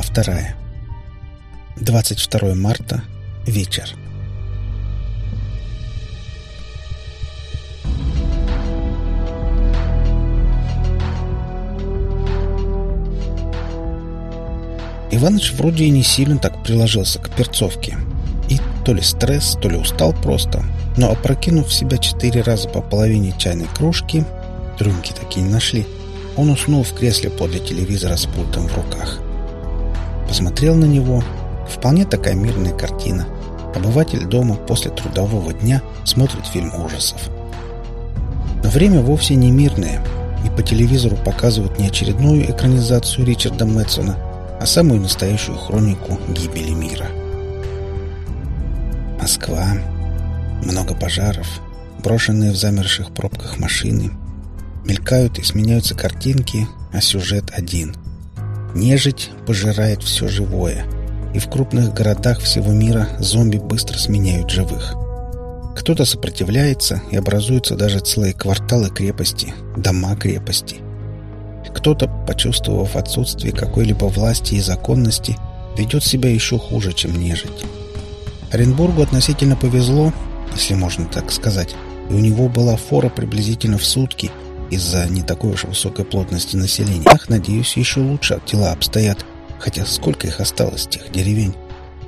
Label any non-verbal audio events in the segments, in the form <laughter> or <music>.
Глава вторая. 22 марта. Вечер. Иваныч вроде и не сильно так приложился к перцовке. И то ли стресс, то ли устал просто. Но опрокинув в себя четыре раза по половине чайной кружки, рюмки такие не нашли, он уснул в кресле подле телевизора с пультом в руках. Посмотрел на него. Вполне такая мирная картина. Обыватель дома после трудового дня смотрит фильм ужасов. Но время вовсе не мирное, и по телевизору показывают не очередную экранизацию Ричарда Мэтсона, а самую настоящую хронику гибели мира. Москва. Много пожаров, брошенные в замерших пробках машины. Мелькают и сменяются картинки, а сюжет один. Нежить пожирает все живое, и в крупных городах всего мира зомби быстро сменяют живых. Кто-то сопротивляется, и образуются даже целые кварталы крепости, дома крепости – кто-то, почувствовав отсутствие какой-либо власти и законности, ведет себя еще хуже, чем нежить. Оренбургу относительно повезло, если можно так сказать, и у него была фора приблизительно в сутки из-за не такой уж высокой плотности населения. Ах, надеюсь, еще лучше дела обстоят, хотя сколько их осталось, тех деревень.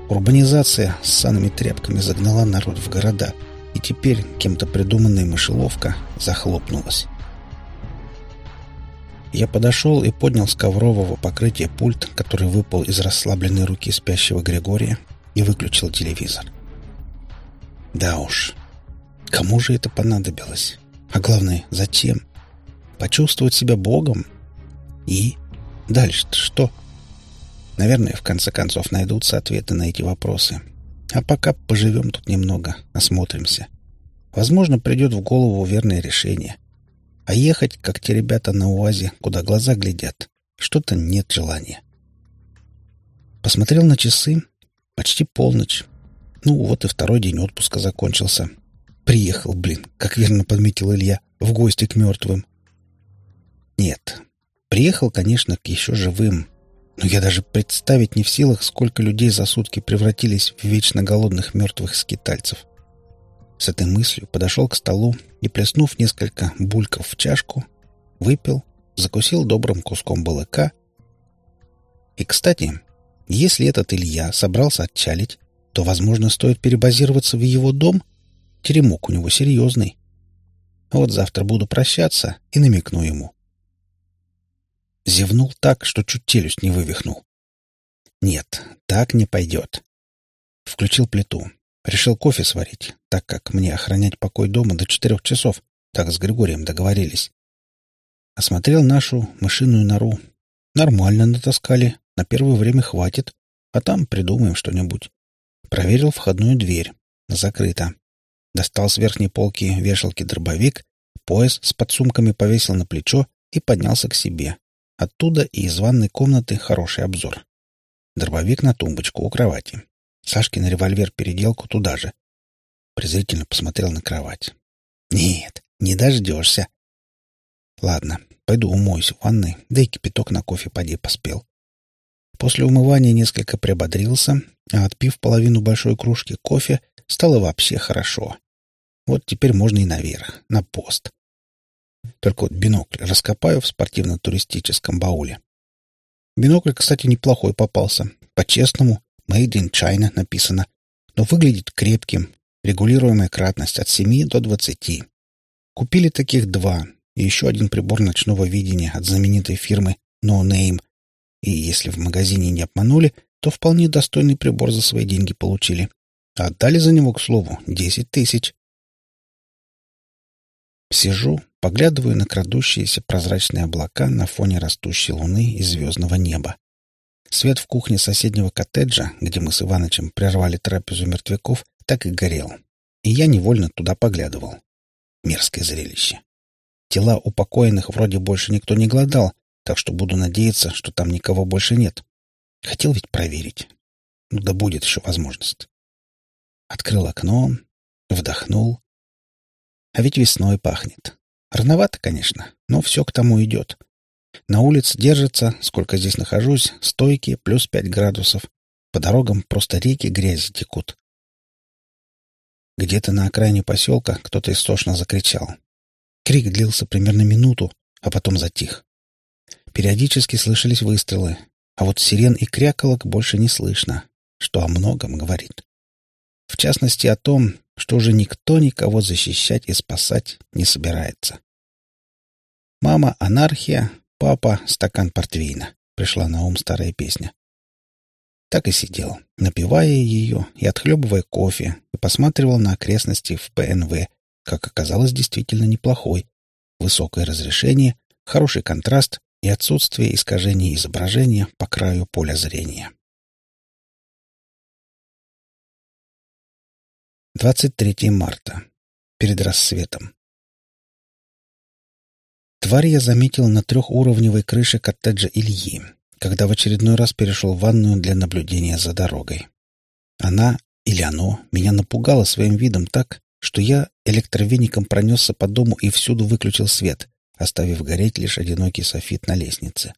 Урбанизация с санными тряпками загнала народ в города, и теперь кем-то придуманная мышеловка захлопнулась. Я подошел и поднял с коврового покрытия пульт, который выпал из расслабленной руки спящего Григория, и выключил телевизор. Да уж, кому же это понадобилось? А главное, зачем? Почувствовать себя Богом? И? Дальше-то что? Наверное, в конце концов найдутся ответы на эти вопросы. А пока поживем тут немного, осмотримся. Возможно, придет в голову верное решение. А ехать, как те ребята на УАЗе, куда глаза глядят, что-то нет желания. Посмотрел на часы. Почти полночь. Ну, вот и второй день отпуска закончился. Приехал, блин, как верно подметил Илья, в гости к мертвым. Нет, приехал, конечно, к еще живым. Но я даже представить не в силах, сколько людей за сутки превратились в вечно голодных мертвых скитальцев. С этой мыслью подошел к столу и, плеснув несколько бульков в чашку, выпил, закусил добрым куском балыка. И, кстати, если этот Илья собрался отчалить, то, возможно, стоит перебазироваться в его дом. Теремок у него серьезный. Вот завтра буду прощаться и намекну ему. Зевнул так, что чуть челюсть не вывихнул. Нет, так не пойдет. Включил плиту, Решил кофе сварить, так как мне охранять покой дома до четырех часов. Так с Григорием договорились. Осмотрел нашу мышиную нору. Нормально натаскали. На первое время хватит. А там придумаем что-нибудь. Проверил входную дверь. Закрыто. Достал с верхней полки вешалки дробовик, пояс с подсумками повесил на плечо и поднялся к себе. Оттуда и из ванной комнаты хороший обзор. Дробовик на тумбочку у кровати. Сашкин револьвер-переделку туда же. Презрительно посмотрел на кровать. «Нет, не дождешься». «Ладно, пойду умоюсь в ванной, да и кипяток на кофе поди поспел». После умывания несколько приободрился, а отпив половину большой кружки кофе, стало вообще хорошо. Вот теперь можно и наверх, на пост. Только вот бинокль раскопаю в спортивно-туристическом бауле. Бинокль, кстати, неплохой попался. По-честному, Made in China написано, но выглядит крепким, регулируемая кратность от 7 до 20. Купили таких два, и еще один прибор ночного видения от знаменитой фирмы No Name. И если в магазине не обманули, то вполне достойный прибор за свои деньги получили. А отдали за него, к слову, 10 тысяч. Сижу, поглядываю на крадущиеся прозрачные облака на фоне растущей луны и звездного неба. Свет в кухне соседнего коттеджа, где мы с Иванычем прервали трапезу мертвяков, так и горел. И я невольно туда поглядывал. Мерзкое зрелище. Тела упокоенных вроде больше никто не гладал, так что буду надеяться, что там никого больше нет. Хотел ведь проверить. Ну да будет еще возможность. Открыл окно, вдохнул. А ведь весной пахнет. Рановато, конечно, но все к тому идет. На улице держится, сколько здесь нахожусь, стойки плюс пять градусов. По дорогам просто реки грязи текут. Где-то на окраине поселка кто-то истошно закричал. Крик длился примерно минуту, а потом затих. Периодически слышались выстрелы, а вот сирен и кряколок больше не слышно, что о многом говорит. В частности, о том, что уже никто никого защищать и спасать не собирается. «Мама — анархия, папа — стакан портвейна», — пришла на ум старая песня. Так и сидел, напивая ее и отхлебывая кофе, и посматривал на окрестности в ПНВ, как оказалось, действительно неплохой. Высокое разрешение, хороший контраст и отсутствие искажений изображения по краю поля зрения. 23 марта. Перед рассветом. Тварь я заметил на трехуровневой крыше коттеджа Ильи, когда в очередной раз перешел в ванную для наблюдения за дорогой. Она, или оно, меня напугало своим видом так, что я электровеником пронесся по дому и всюду выключил свет, оставив гореть лишь одинокий софит на лестнице.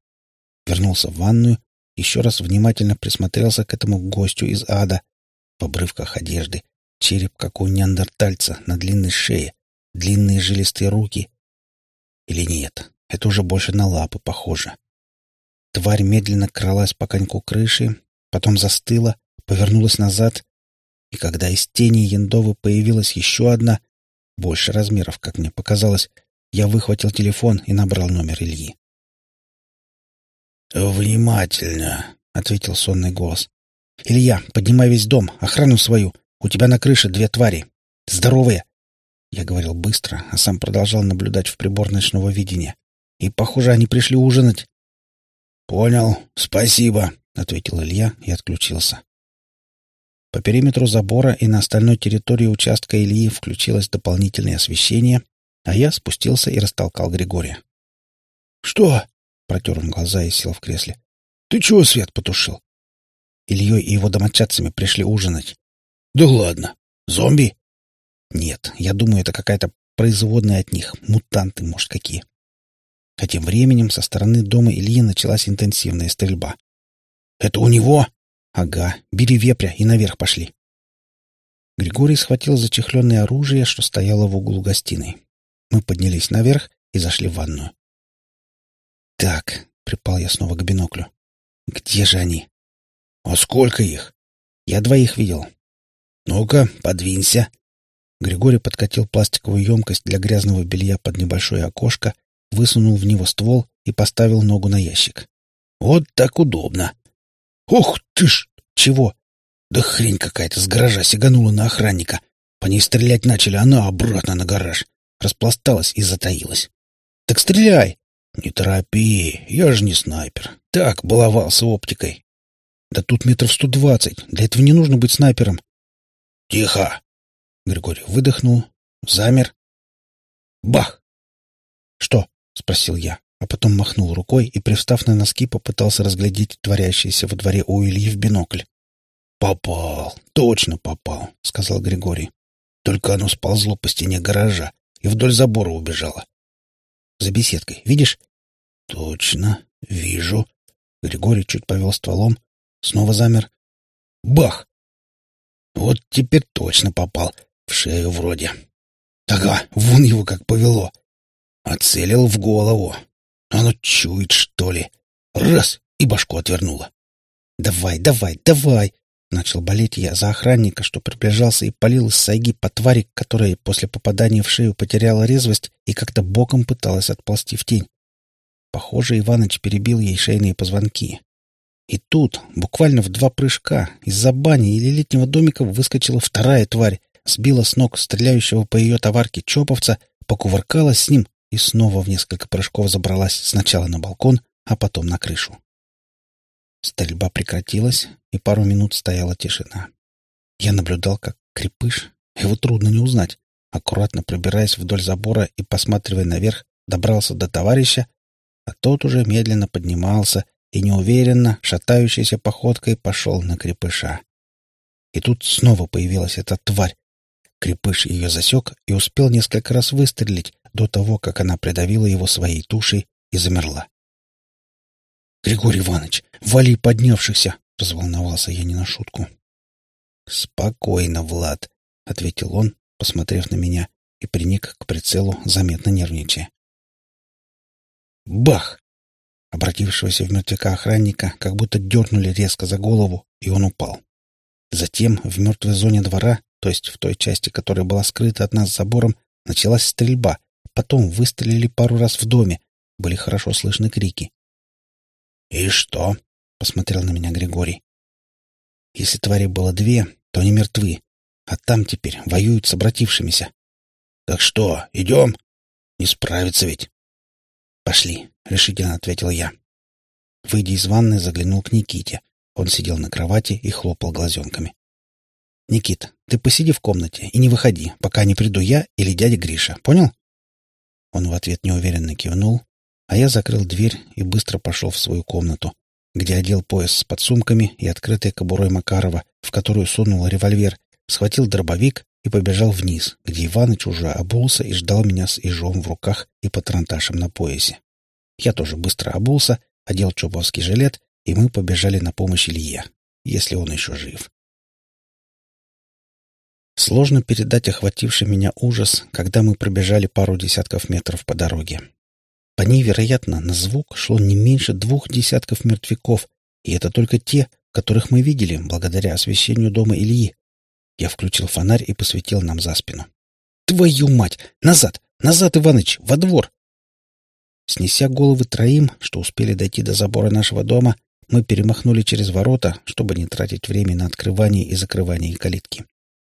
Вернулся в ванную, еще раз внимательно присмотрелся к этому гостю из ада в обрывках одежды, Череп, как у неандертальца, на длинной шее, длинные жилистые руки. Или нет, это уже больше на лапы похоже. Тварь медленно кралась по коньку крыши, потом застыла, повернулась назад, и когда из тени Яндовы появилась еще одна, больше размеров, как мне показалось, я выхватил телефон и набрал номер Ильи. «Внимательно», — ответил сонный голос. «Илья, поднимай весь дом, охрану свою. У тебя на крыше две твари. Здоровые!» Я говорил быстро, а сам продолжал наблюдать в прибор ночного видения. И, похоже, они пришли ужинать. «Понял. Спасибо», — ответил Илья и отключился. По периметру забора и на остальной территории участка Ильи включилось дополнительное освещение, а я спустился и растолкал Григория. «Что?» — протер он глаза и сел в кресле. «Ты чего свет потушил?» Ильей и его домочадцами пришли ужинать. Да ладно. Зомби? Нет, я думаю, это какая-то производная от них. Мутанты, может, какие. А тем временем со стороны дома Ильи началась интенсивная стрельба. «Это у него?» «Ага. Бери вепря и наверх пошли». Григорий схватил зачехленное оружие, что стояло в углу гостиной. Мы поднялись наверх и зашли в ванную. «Так», — припал я снова к биноклю. «Где же они?» «А сколько их?» «Я двоих видел. «Ну-ка, подвинься!» Григорий подкатил пластиковую емкость для грязного белья под небольшое окошко, высунул в него ствол и поставил ногу на ящик. «Вот так удобно!» «Ух ты ж! Чего?» «Да хрень какая-то с гаража сиганула на охранника. По ней стрелять начали, она обратно на гараж. Распласталась и затаилась. Так стреляй!» «Не торопи, я же не снайпер. Так, баловался оптикой». «Да тут метров сто двадцать. Для этого не нужно быть снайпером. «Тихо!» Григорий выдохнул, замер. Бах! «Что?» — спросил я, а потом махнул рукой и, привстав на носки, попытался разглядеть творящееся во дворе у Ильи в бинокль. «Попал! Точно попал!» — сказал Григорий. «Только оно сползло по стене гаража и вдоль забора убежало. За беседкой, видишь?» «Точно, вижу». Григорий чуть повел стволом, снова замер. «Бах!» Вот теперь точно попал. В шею вроде. Ага, вон его как повело. Оцелил в голову. Оно чует, что ли. Раз — и башку отвернуло. «Давай, давай, давай!» Начал болеть я за охранника, что приближался и палил из сайги по твари, которая после попадания в шею потеряла резвость и как-то боком пыталась отползти в тень. Похоже, Иваныч перебил ей шейные позвонки. И тут, буквально в два прыжка, из-за бани или летнего домика выскочила вторая тварь, сбила с ног стреляющего по ее товарке чоповца, покувыркалась с ним и снова в несколько прыжков забралась сначала на балкон, а потом на крышу. Стрельба прекратилась, и пару минут стояла тишина. Я наблюдал, как крепыш, его трудно не узнать, аккуратно пробираясь вдоль забора и посматривая наверх, добрался до товарища, а тот уже медленно поднимался, и неуверенно, шатающейся походкой пошел на крепыша. И тут снова появилась эта тварь. Крепыш ее засек и успел несколько раз выстрелить до того, как она придавила его своей тушей и замерла. Григорий Иванович, вали поднявшихся!» — разволновался я не на шутку. «Спокойно, Влад», — ответил он, посмотрев на меня, и приник к прицелу, заметно нервничая. Бах! Обратившегося в мертвяка охранника как будто дернули резко за голову, и он упал. Затем в мертвой зоне двора, то есть в той части, которая была скрыта от нас забором, началась стрельба. Потом выстрелили пару раз в доме. Были хорошо слышны крики. «И что?» — посмотрел на меня Григорий. «Если твари было две, то они мертвы, а там теперь воюют с обратившимися». «Так что, идем? Не справится ведь». «Пошли», — решительно ответил я. Выйдя из ванны, заглянул к Никите. Он сидел на кровати и хлопал глазенками. «Никит, ты посиди в комнате и не выходи, пока не приду я или дядя Гриша, понял?» Он в ответ неуверенно кивнул, а я закрыл дверь и быстро пошел в свою комнату, где одел пояс с подсумками и открытой кобурой Макарова, в которую сунул револьвер, схватил дробовик и побежал вниз, где Иваныч уже обулся и ждал меня с ежом в руках и патронташем на поясе. Я тоже быстро обулся, одел чубовский жилет, и мы побежали на помощь Илье, если он еще жив. Сложно передать охвативший меня ужас, когда мы пробежали пару десятков метров по дороге. По ней, вероятно, на звук шло не меньше двух десятков мертвяков, и это только те, которых мы видели благодаря освещению дома Ильи. Я включил фонарь и посветил нам за спину. «Твою мать! Назад! Назад, Иваныч! Во двор!» Снеся головы троим, что успели дойти до забора нашего дома, мы перемахнули через ворота, чтобы не тратить время на открывание и закрывание калитки.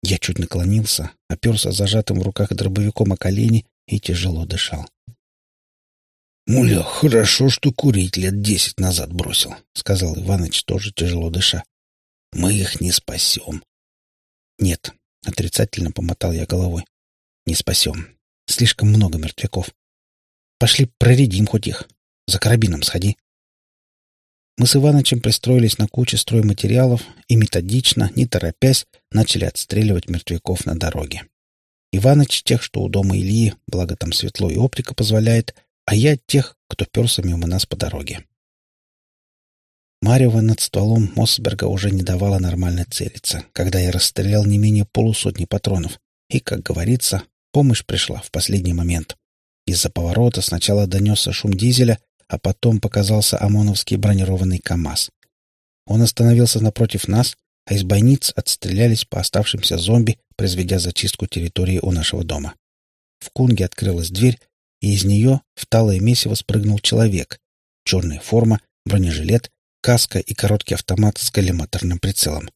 Я чуть наклонился, оперся зажатым в руках дробовиком о колени и тяжело дышал. «Муля, хорошо, что курить лет десять назад бросил», — сказал Иваныч, тоже тяжело дыша. «Мы их не спасем». «Нет», — отрицательно помотал я головой. «Не спасем. Слишком много мертвяков. Пошли проредим хоть их. За карабином сходи». Мы с Иванычем пристроились на куче стройматериалов и методично, не торопясь, начали отстреливать мертвяков на дороге. Иваныч тех, что у дома Ильи, благо там светло и оптика позволяет, а я тех, кто перся мимо нас по дороге. Марева над стволом Мосберга уже не давала нормально целиться, когда я расстрелял не менее полусотни патронов, и, как говорится, помощь пришла в последний момент. Из-за поворота сначала донесся шум дизеля, а потом показался ОМОНовский бронированный КАМАЗ. Он остановился напротив нас, а из бойниц отстрелялись по оставшимся зомби, произведя зачистку территории у нашего дома. В кунге открылась дверь, и из нее в талое месиво спрыгнул человек. Черная форма, бронежилет, каска и короткий автомат с коллиматорным прицелом.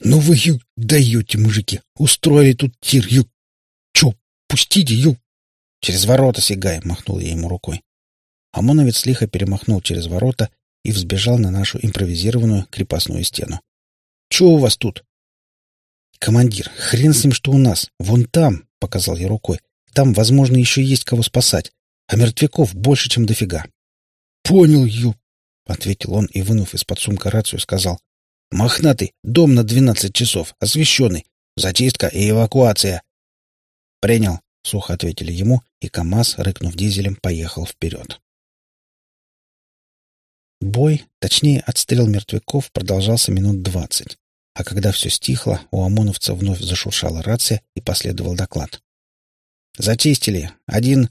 «Ну вы, ю, даете, мужики! Устроили тут тир, ю! Чё, пустите, ю!» «Через ворота сигай!» — махнул я ему рукой. ОМОНовец лихо перемахнул через ворота и взбежал на нашу импровизированную крепостную стену. «Чего у вас тут?» «Командир, хрен с ним, что у нас. Вон там!» — показал я рукой. «Там, возможно, еще есть кого спасать. А мертвяков больше, чем дофига». «Понял, Ю!» — ответил он и, вынув из-под сумка рацию, сказал. «Мохнатый, дом на двенадцать часов, освещенный. Зачистка и эвакуация». «Принял», — сухо ответили ему, и КамАЗ, рыкнув дизелем, поехал вперед. Бой, точнее отстрел мертвяков, продолжался минут двадцать. А когда все стихло, у ОМОНовца вновь зашуршала рация и последовал доклад. «Зачистили. Один,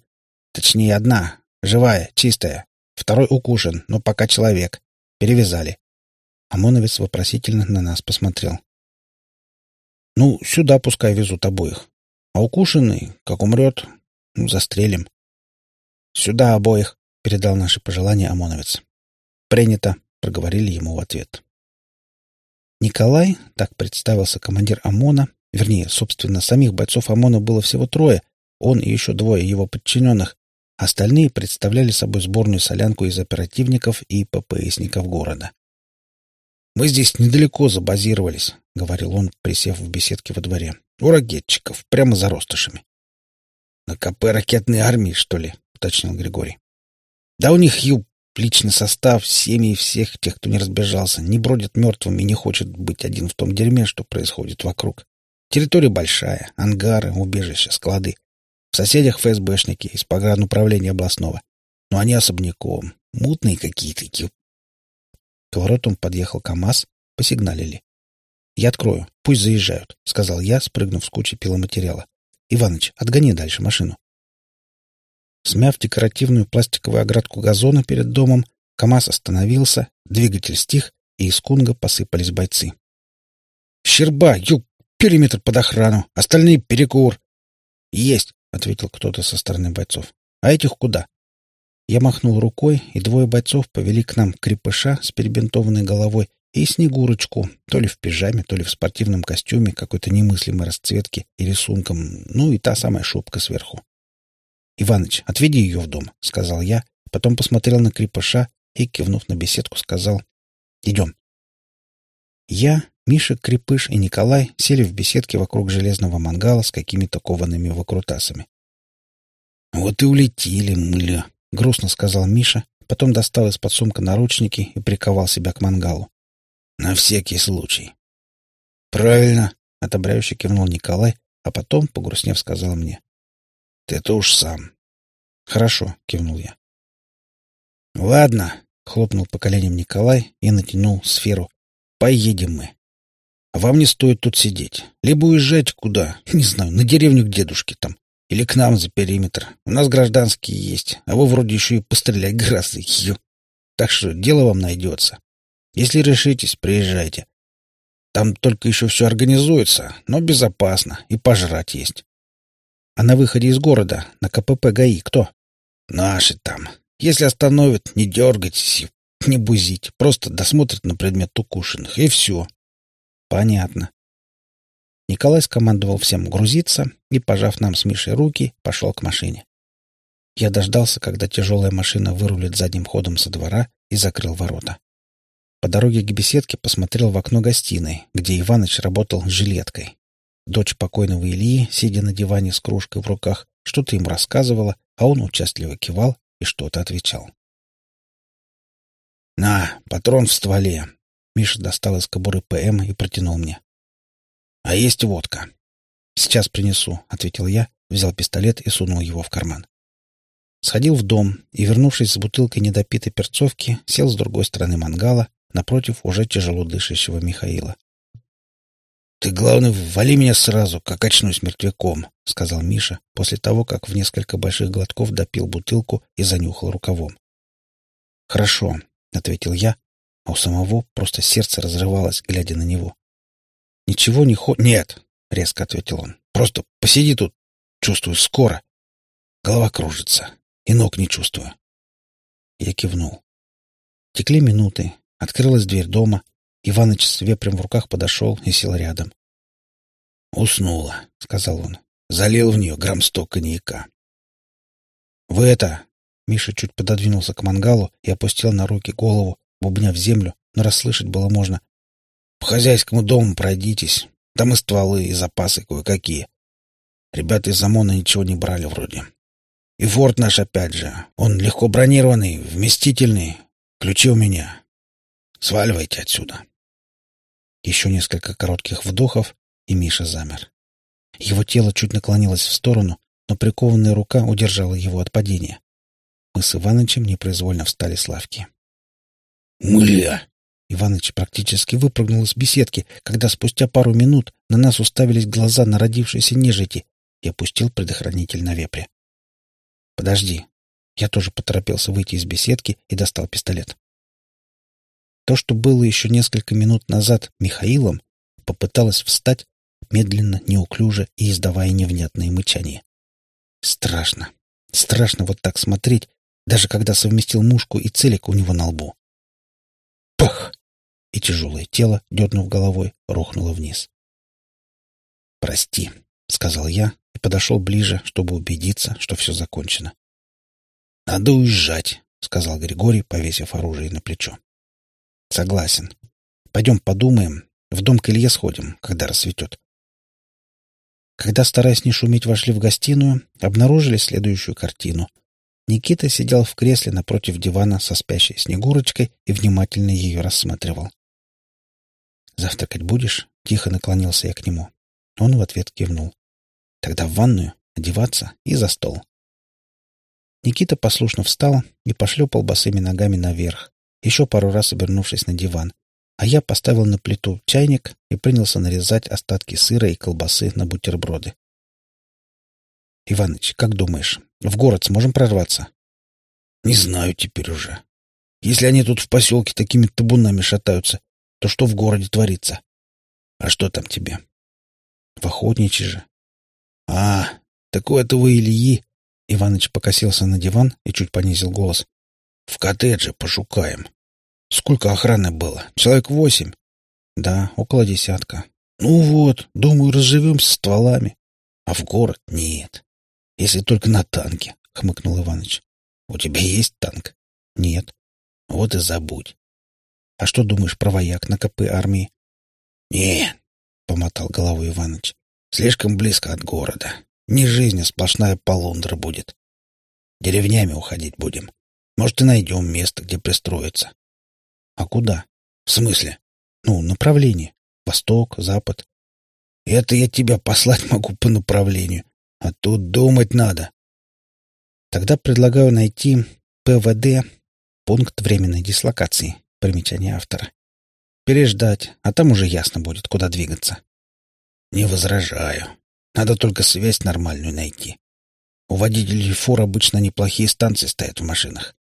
точнее одна, живая, чистая. Второй укушен, но пока человек. Перевязали». ОМОНовец вопросительно на нас посмотрел. «Ну, сюда пускай везут обоих. А укушенный, как умрет, ну, застрелим». «Сюда обоих», — передал наши пожелания ОМОНовец. «Принято», — проговорили ему в ответ. Николай, так представился командир ОМОНа, вернее, собственно, самих бойцов ОМОНа было всего трое, он и еще двое его подчиненных, остальные представляли собой сборную солянку из оперативников и ППСников города. «Мы здесь недалеко забазировались», — говорил он, присев в беседке во дворе. «У ракетчиков, прямо за ростышами». «На КП ракетной армии, что ли?» — уточнил Григорий. «Да у них, ю, Личный состав, семьи всех тех, кто не разбежался, не бродит мертвым и не хочет быть один в том дерьме, что происходит вокруг. Территория большая, ангары, убежища, склады. В соседях ФСБшники из погрануправления областного. Но они особняком. Мутные какие-то. К воротам подъехал КамАЗ, посигналили. «Я открою, пусть заезжают», — сказал я, спрыгнув с кучи пиломатериала. «Иваныч, отгони дальше машину». Смяв декоративную пластиковую оградку газона перед домом, КамАЗ остановился, двигатель стих, и из кунга посыпались бойцы. «Щерба! Ю! Периметр под охрану! Остальные — перекур!» «Есть!» — ответил кто-то со стороны бойцов. «А этих куда?» Я махнул рукой, и двое бойцов повели к нам крепыша с перебинтованной головой и Снегурочку, то ли в пижаме, то ли в спортивном костюме какой-то немыслимой расцветки и рисунком, ну и та самая шубка сверху. «Иваныч, отведи ее в дом», — сказал я, потом посмотрел на крепыша и, кивнув на беседку, сказал «Идем». Я, Миша, Крепыш и Николай сели в беседке вокруг железного мангала с какими-то коваными выкрутасами. «Вот и улетели, мля», — грустно сказал Миша, потом достал из-под сумка наручники и приковал себя к мангалу. «На всякий случай». «Правильно», — отобряюще кивнул Николай, а потом, погрустнев, сказал мне. «Ты-то уж сам». «Хорошо», — кивнул я. «Ладно», — хлопнул по коленям Николай и натянул сферу. «Поедем мы. А вам не стоит тут сидеть. Либо уезжать куда, <laughs> не знаю, на деревню к дедушке там. Или к нам за периметр. У нас гражданские есть, а вы вроде еще и пострелять <laughs> грозы. Ю. Так что дело вам найдется. Если решитесь, приезжайте. Там только еще все организуется, но безопасно, и пожрать есть. А на выходе из города, на КПП ГАИ, кто? Наши там. Если остановят, не дергайтесь, не бузить. Просто досмотрят на предмет укушенных, и все. Понятно. Николай скомандовал всем грузиться и, пожав нам с Мишей руки, пошел к машине. Я дождался, когда тяжелая машина вырулит задним ходом со двора и закрыл ворота. По дороге к беседке посмотрел в окно гостиной, где Иваныч работал жилеткой. Дочь покойного Ильи, сидя на диване с кружкой в руках, что-то им рассказывала, а он участливо кивал и что-то отвечал. «На, патрон в стволе!» Миша достал из кобуры ПМ и протянул мне. А есть водка. Сейчас принесу, ответил я, взял пистолет и сунул его в карман. Сходил в дом и, вернувшись с бутылкой недопитой перцовки, сел с другой стороны мангала, напротив уже тяжело дышащего Михаила. «Ты, главное, вали меня сразу, как очнусь мертвяком», — сказал Миша после того, как в несколько больших глотков допил бутылку и занюхал рукавом. «Хорошо», — ответил я, а у самого просто сердце разрывалось, глядя на него. Ничего не хо... Нет, резко ответил он. Просто посиди тут. Чувствую скоро. Голова кружится. И ног не чувствую. Я кивнул. Текли минуты. Открылась дверь дома. Иваныч с вепрем в руках подошел и сел рядом. «Уснула», — сказал он. «Залил в нее грамм сто коньяка». «Вы это...» Миша чуть пододвинулся к мангалу и опустил на руки голову, бубня в землю, но расслышать было можно. По хозяйскому дому пройдитесь. Там и стволы, и запасы кое-какие. Ребята из ОМОНа ничего не брали вроде. И форт наш опять же. Он легко бронированный, вместительный. Ключи у меня. Сваливайте отсюда. Еще несколько коротких вдохов, и Миша замер. Его тело чуть наклонилось в сторону, но прикованная рука удержала его от падения. Мы с Иванычем непроизвольно встали с лавки. «Мля!» Иваныч практически выпрыгнул из беседки, когда спустя пару минут на нас уставились глаза народившейся нежити и опустил предохранитель на вепре. «Подожди». Я тоже поторопился выйти из беседки и достал пистолет. То, что было еще несколько минут назад Михаилом, попыталась встать, медленно, неуклюже и издавая невнятные мычания. Страшно. Страшно вот так смотреть, даже когда совместил мушку и целик у него на лбу. Пах! и тяжелое тело, дернув головой, рухнуло вниз. «Прости», — сказал я и подошел ближе, чтобы убедиться, что все закончено. «Надо уезжать», — сказал Григорий, повесив оружие на плечо. «Согласен. Пойдем подумаем. В дом к Илье сходим, когда рассветет». Когда, стараясь не шуметь, вошли в гостиную, обнаружили следующую картину. Никита сидел в кресле напротив дивана со спящей Снегурочкой и внимательно ее рассматривал. «Завтракать будешь?» — тихо наклонился я к нему. Он в ответ кивнул. «Тогда в ванную, одеваться и за стол». Никита послушно встал и пошлепал босыми ногами наверх, еще пару раз обернувшись на диван, а я поставил на плиту чайник и принялся нарезать остатки сыра и колбасы на бутерброды. «Иваныч, как думаешь, в город сможем прорваться?» «Не знаю теперь уже. Если они тут в поселке такими табунами шатаются, то что в городе творится? А что там тебе?» «В охотничьи же». «А, такое это вы Ильи?» Иваныч покосился на диван и чуть понизил голос. «В коттедже пошукаем. Сколько охраны было? Человек восемь?» «Да, около десятка». «Ну вот, думаю, разживемся стволами. А в город нет. Если только на танке», — хмыкнул Иваныч. «У тебя есть танк?» «Нет». «Вот и забудь». «А что думаешь про вояк на КП армии?» «Не», — помотал головой Иваныч. «Слишком близко от города. Не жизнь, а сплошная полундра будет. Деревнями уходить будем. Может, и найдем место, где пристроиться. А куда? В смысле? Ну, направление. Восток, запад. Это я тебя послать могу по направлению. А тут думать надо. Тогда предлагаю найти ПВД, пункт временной дислокации, примечание автора. Переждать, а там уже ясно будет, куда двигаться. Не возражаю. Надо только связь нормальную найти. У водителей фур обычно неплохие станции стоят в машинах.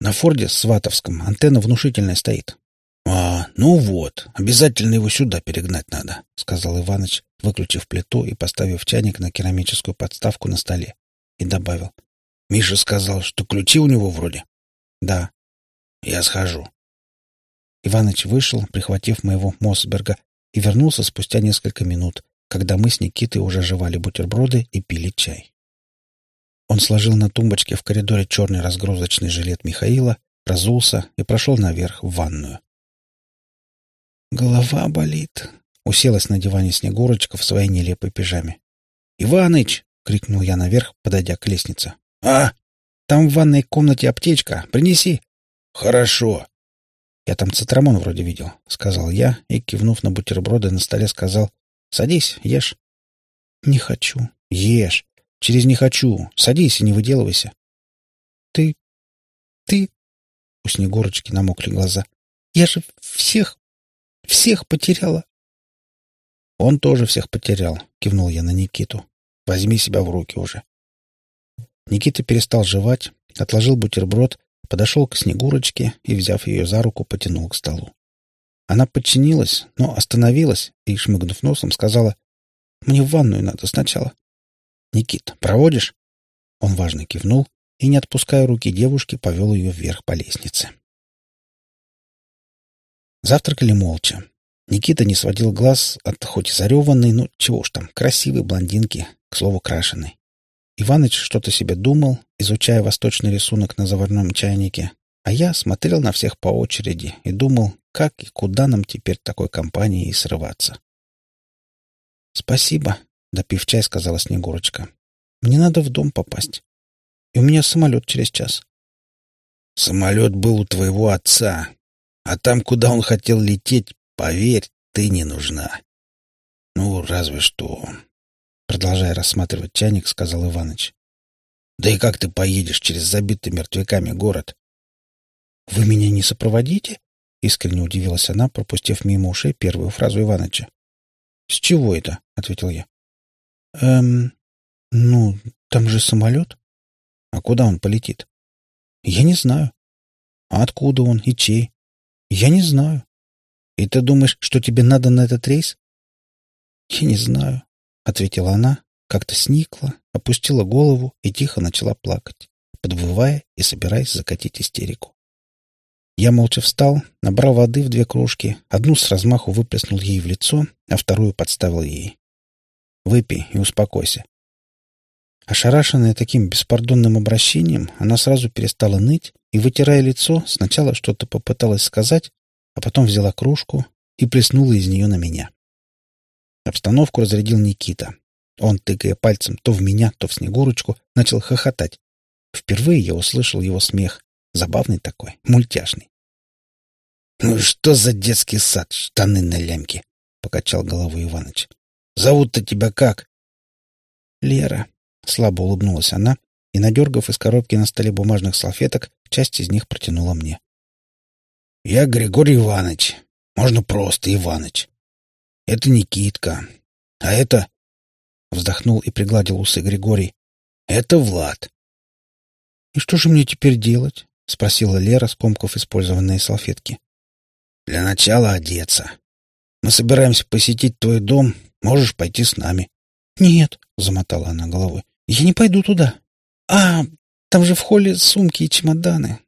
На Форде Сватовском антенна внушительная стоит. — А, ну вот, обязательно его сюда перегнать надо, — сказал Иваныч, выключив плиту и поставив чайник на керамическую подставку на столе. И добавил. — Миша сказал, что ключи у него вроде. — Да. — Я схожу. Иваныч вышел, прихватив моего Мосберга, и вернулся спустя несколько минут, когда мы с Никитой уже жевали бутерброды и пили чай. Он сложил на тумбочке в коридоре черный разгрузочный жилет Михаила, разулся и прошел наверх в ванную. «Голова болит», — уселась на диване Снегурочка в своей нелепой пижаме. «Иваныч!» — крикнул я наверх, подойдя к лестнице. «А? Там в ванной комнате аптечка. Принеси!» «Хорошо!» «Я там цитрамон вроде видел», — сказал я и, кивнув на бутерброды на столе, сказал Садись, ешь. Не хочу. Ешь. Через не хочу. Садись и не выделывайся. Ты... ты... У Снегурочки намокли глаза. Я же всех... всех потеряла. Он тоже всех потерял, кивнул я на Никиту. Возьми себя в руки уже. Никита перестал жевать, отложил бутерброд, подошел к Снегурочке и, взяв ее за руку, потянул к столу. Она подчинилась, но остановилась и, шмыгнув носом, сказала, «Мне в ванную надо сначала». «Никит, проводишь?» Он важно кивнул и, не отпуская руки девушки, повел ее вверх по лестнице. Завтракали молча. Никита не сводил глаз от хоть и зареванной, но чего уж там, красивой блондинки, к слову, крашеной. Иваныч что-то себе думал, изучая восточный рисунок на заварном чайнике, а я смотрел на всех по очереди и думал, как и куда нам теперь такой компанией срываться. «Спасибо», — допив чай, сказала Снегурочка. «Мне надо в дом попасть. И у меня самолет через час». «Самолет был у твоего отца, а там, куда он хотел лететь, поверь, ты не нужна. Ну, разве что...» Продолжая рассматривать чайник, сказал Иваныч. «Да и как ты поедешь через забитый мертвяками город?» «Вы меня не сопроводите?» — искренне удивилась она, пропустив мимо ушей первую фразу Иваныча. — С чего это? — ответил я. — Эм, ну, там же самолет. — А куда он полетит? — Я не знаю. — А откуда он и чей? — Я не знаю. — И ты думаешь, что тебе надо на этот рейс? — Я не знаю, — ответила она, как-то сникла, опустила голову и тихо начала плакать, подвывая и собираясь закатить истерику. Я молча встал, набрал воды в две кружки, одну с размаху выплеснул ей в лицо, а вторую подставил ей. «Выпей и успокойся». Ошарашенная таким беспардонным обращением, она сразу перестала ныть и, вытирая лицо, сначала что-то попыталась сказать, а потом взяла кружку и плеснула из нее на меня. Обстановку разрядил Никита. Он, тыкая пальцем то в меня, то в Снегурочку, начал хохотать. Впервые я услышал его смех, Забавный такой, мультяшный. «Ну что за детский сад, штаны на лямке?» — покачал головой Иваныч. «Зовут-то тебя как?» «Лера», — слабо улыбнулась она и, надергав из коробки на столе бумажных салфеток, часть из них протянула мне. «Я Григорий Иванович. Можно просто Иваныч. Это Никитка. А это...» Вздохнул и пригладил усы Григорий. «Это Влад». «И что же мне теперь делать?» — спросила Лера, скомкав использованные салфетки. «Для начала одеться. Мы собираемся посетить твой дом. Можешь пойти с нами». «Нет», — замотала она головой, — «я не пойду туда. А, там же в холле сумки и чемоданы.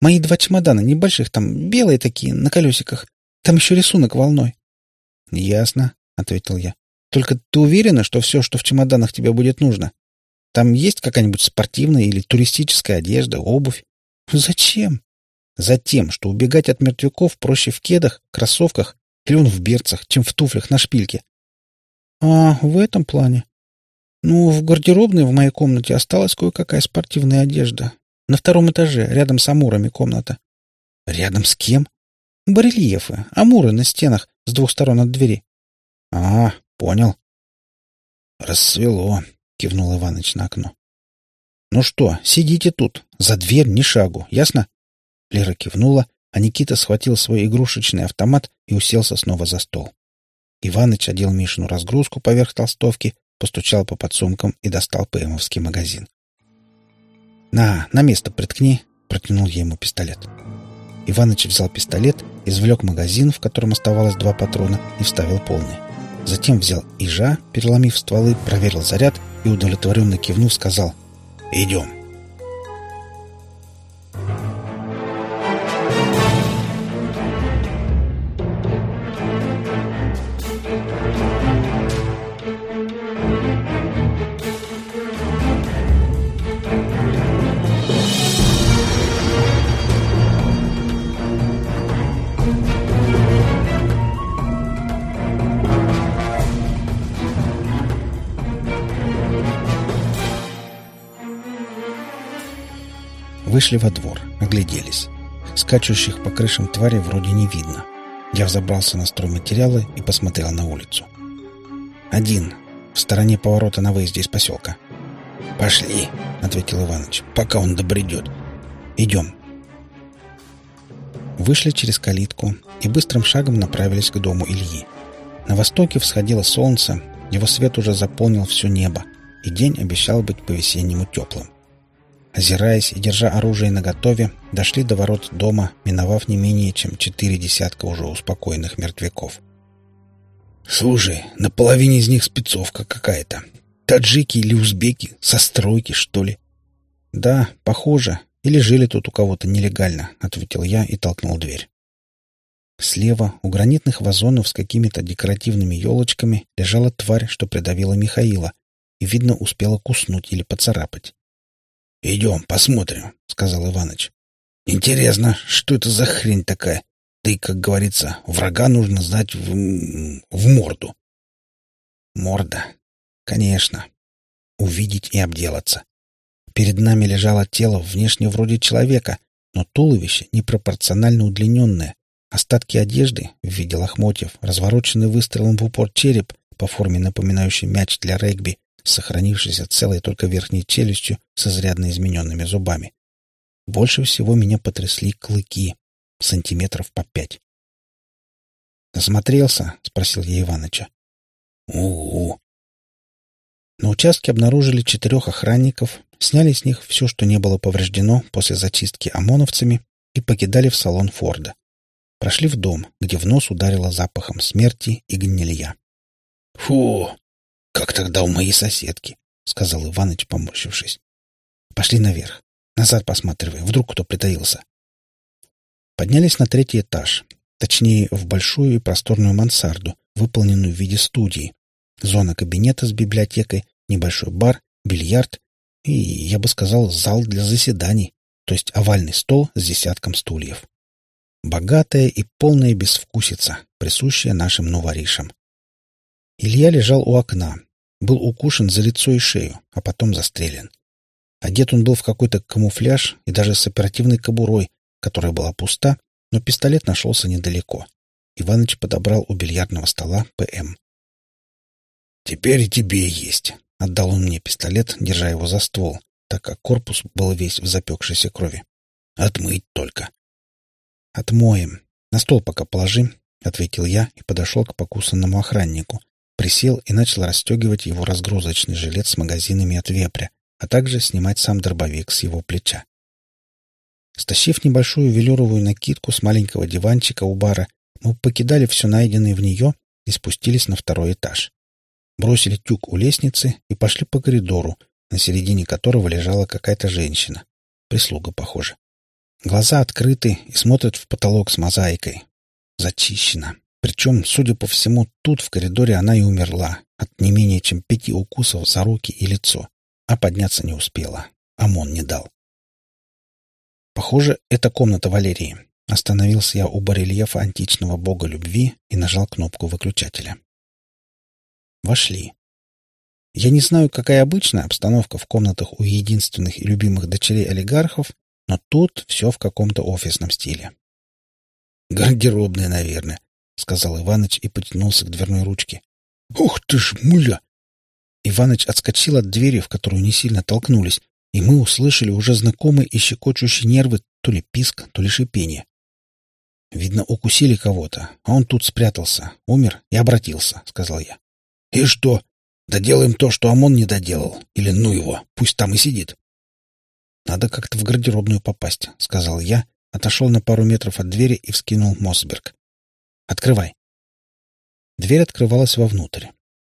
Мои два чемодана, небольших, там белые такие, на колесиках. Там еще рисунок волной». «Ясно», — ответил я. «Только ты уверена, что все, что в чемоданах, тебе будет нужно? Там есть какая-нибудь спортивная или туристическая одежда, обувь?» «Зачем?» «Затем, что убегать от мертвяков проще в кедах, кроссовках он в берцах, чем в туфлях на шпильке». «А, в этом плане?» «Ну, в гардеробной в моей комнате осталась кое-какая спортивная одежда. На втором этаже, рядом с амурами комната». «Рядом с кем?» «Барельефы, амуры на стенах с двух сторон от двери». «А, понял». «Рассвело», — кивнул Иваныч на окно. «Ну что, сидите тут, за дверь ни шагу, ясно?» Лера кивнула, а Никита схватил свой игрушечный автомат и уселся снова за стол. Иваныч одел Мишину разгрузку поверх толстовки, постучал по подсумкам и достал ПМовский магазин. «На, на место приткни», — протянул я ему пистолет. Иваныч взял пистолет, извлек магазин, в котором оставалось два патрона, и вставил полный. Затем взял ижа, переломив стволы, проверил заряд и, удовлетворенно кивнув, сказал «Идем». Вышли во двор, огляделись. Скачущих по крышам твари вроде не видно. Я взобрался на стройматериалы и посмотрел на улицу. «Один. В стороне поворота на выезде из поселка». «Пошли», — ответил Иваныч, — «пока он добредет». «Идем». Вышли через калитку и быстрым шагом направились к дому Ильи. На востоке всходило солнце, его свет уже заполнил все небо, и день обещал быть по-весеннему теплым. Озираясь и держа оружие наготове, дошли до ворот дома, миновав не менее чем четыре десятка уже успокоенных мертвяков. «Слушай, на половине из них спецовка какая-то. Таджики или узбеки, со стройки, что ли?» «Да, похоже. Или жили тут у кого-то нелегально», — ответил я и толкнул дверь. Слева, у гранитных вазонов с какими-то декоративными елочками, лежала тварь, что придавила Михаила, и, видно, успела куснуть или поцарапать. «Идем, посмотрим», — сказал Иваныч. «Интересно, что это за хрень такая? Да и, как говорится, врага нужно знать в... в морду». «Морда? Конечно. Увидеть и обделаться. Перед нами лежало тело внешне вроде человека, но туловище непропорционально удлиненное. Остатки одежды в виде лохмотьев, развороченный выстрелом в упор череп, по форме напоминающий мяч для регби, сохранившийся целой только верхней челюстью с изрядно измененными зубами. Больше всего меня потрясли клыки, сантиметров по пять. «Насмотрелся?» — спросил я Иваныча. «Угу». На участке обнаружили четырех охранников, сняли с них все, что не было повреждено после зачистки ОМОНовцами, и покидали в салон Форда. Прошли в дом, где в нос ударило запахом смерти и гнилья. «Фу!» «Как тогда у моей соседки», — сказал Иваныч, поморщившись. «Пошли наверх. Назад посматривай, вдруг кто притаился». Поднялись на третий этаж, точнее, в большую и просторную мансарду, выполненную в виде студии. Зона кабинета с библиотекой, небольшой бар, бильярд и, я бы сказал, зал для заседаний, то есть овальный стол с десятком стульев. Богатая и полная безвкусица, присущая нашим новоришам. Илья лежал у окна, был укушен за лицо и шею, а потом застрелен. Одет он был в какой-то камуфляж и даже с оперативной кобурой, которая была пуста, но пистолет нашелся недалеко. Иваныч подобрал у бильярдного стола ПМ. «Теперь тебе есть», — отдал он мне пистолет, держа его за ствол, так как корпус был весь в запекшейся крови. «Отмыть только». «Отмоем. На стол пока положи», — ответил я и подошел к покусанному охраннику. Присел и начал расстегивать его разгрузочный жилет с магазинами от вепря, а также снимать сам дробовик с его плеча. Стащив небольшую велюровую накидку с маленького диванчика у бара, мы покидали все найденное в нее и спустились на второй этаж. Бросили тюк у лестницы и пошли по коридору, на середине которого лежала какая-то женщина. Прислуга, похоже. Глаза открыты и смотрят в потолок с мозаикой. Зачищена. Причем, судя по всему, тут в коридоре она и умерла от не менее чем пяти укусов за руки и лицо, а подняться не успела. ОМОН не дал. Похоже, это комната Валерии. Остановился я у барельефа античного бога любви и нажал кнопку выключателя. Вошли. Я не знаю, какая обычная обстановка в комнатах у единственных и любимых дочерей олигархов, но тут все в каком-то офисном стиле. «Гардеробная, наверное», — сказал Иваныч и потянулся к дверной ручке. «Ух ты ж, муля!» Иваныч отскочил от двери, в которую не сильно толкнулись, и мы услышали уже знакомые и щекочущие нервы то ли писк, то ли шипение. Видно, укусили кого-то, а он тут спрятался, умер и обратился, — сказал я. — И что? Доделаем то, что ОМОН не доделал? Или ну его, пусть там и сидит? — Надо как-то в гардеробную попасть, — сказал я, отошел на пару метров от двери и вскинул Мосберг. — Открывай. Дверь открывалась вовнутрь.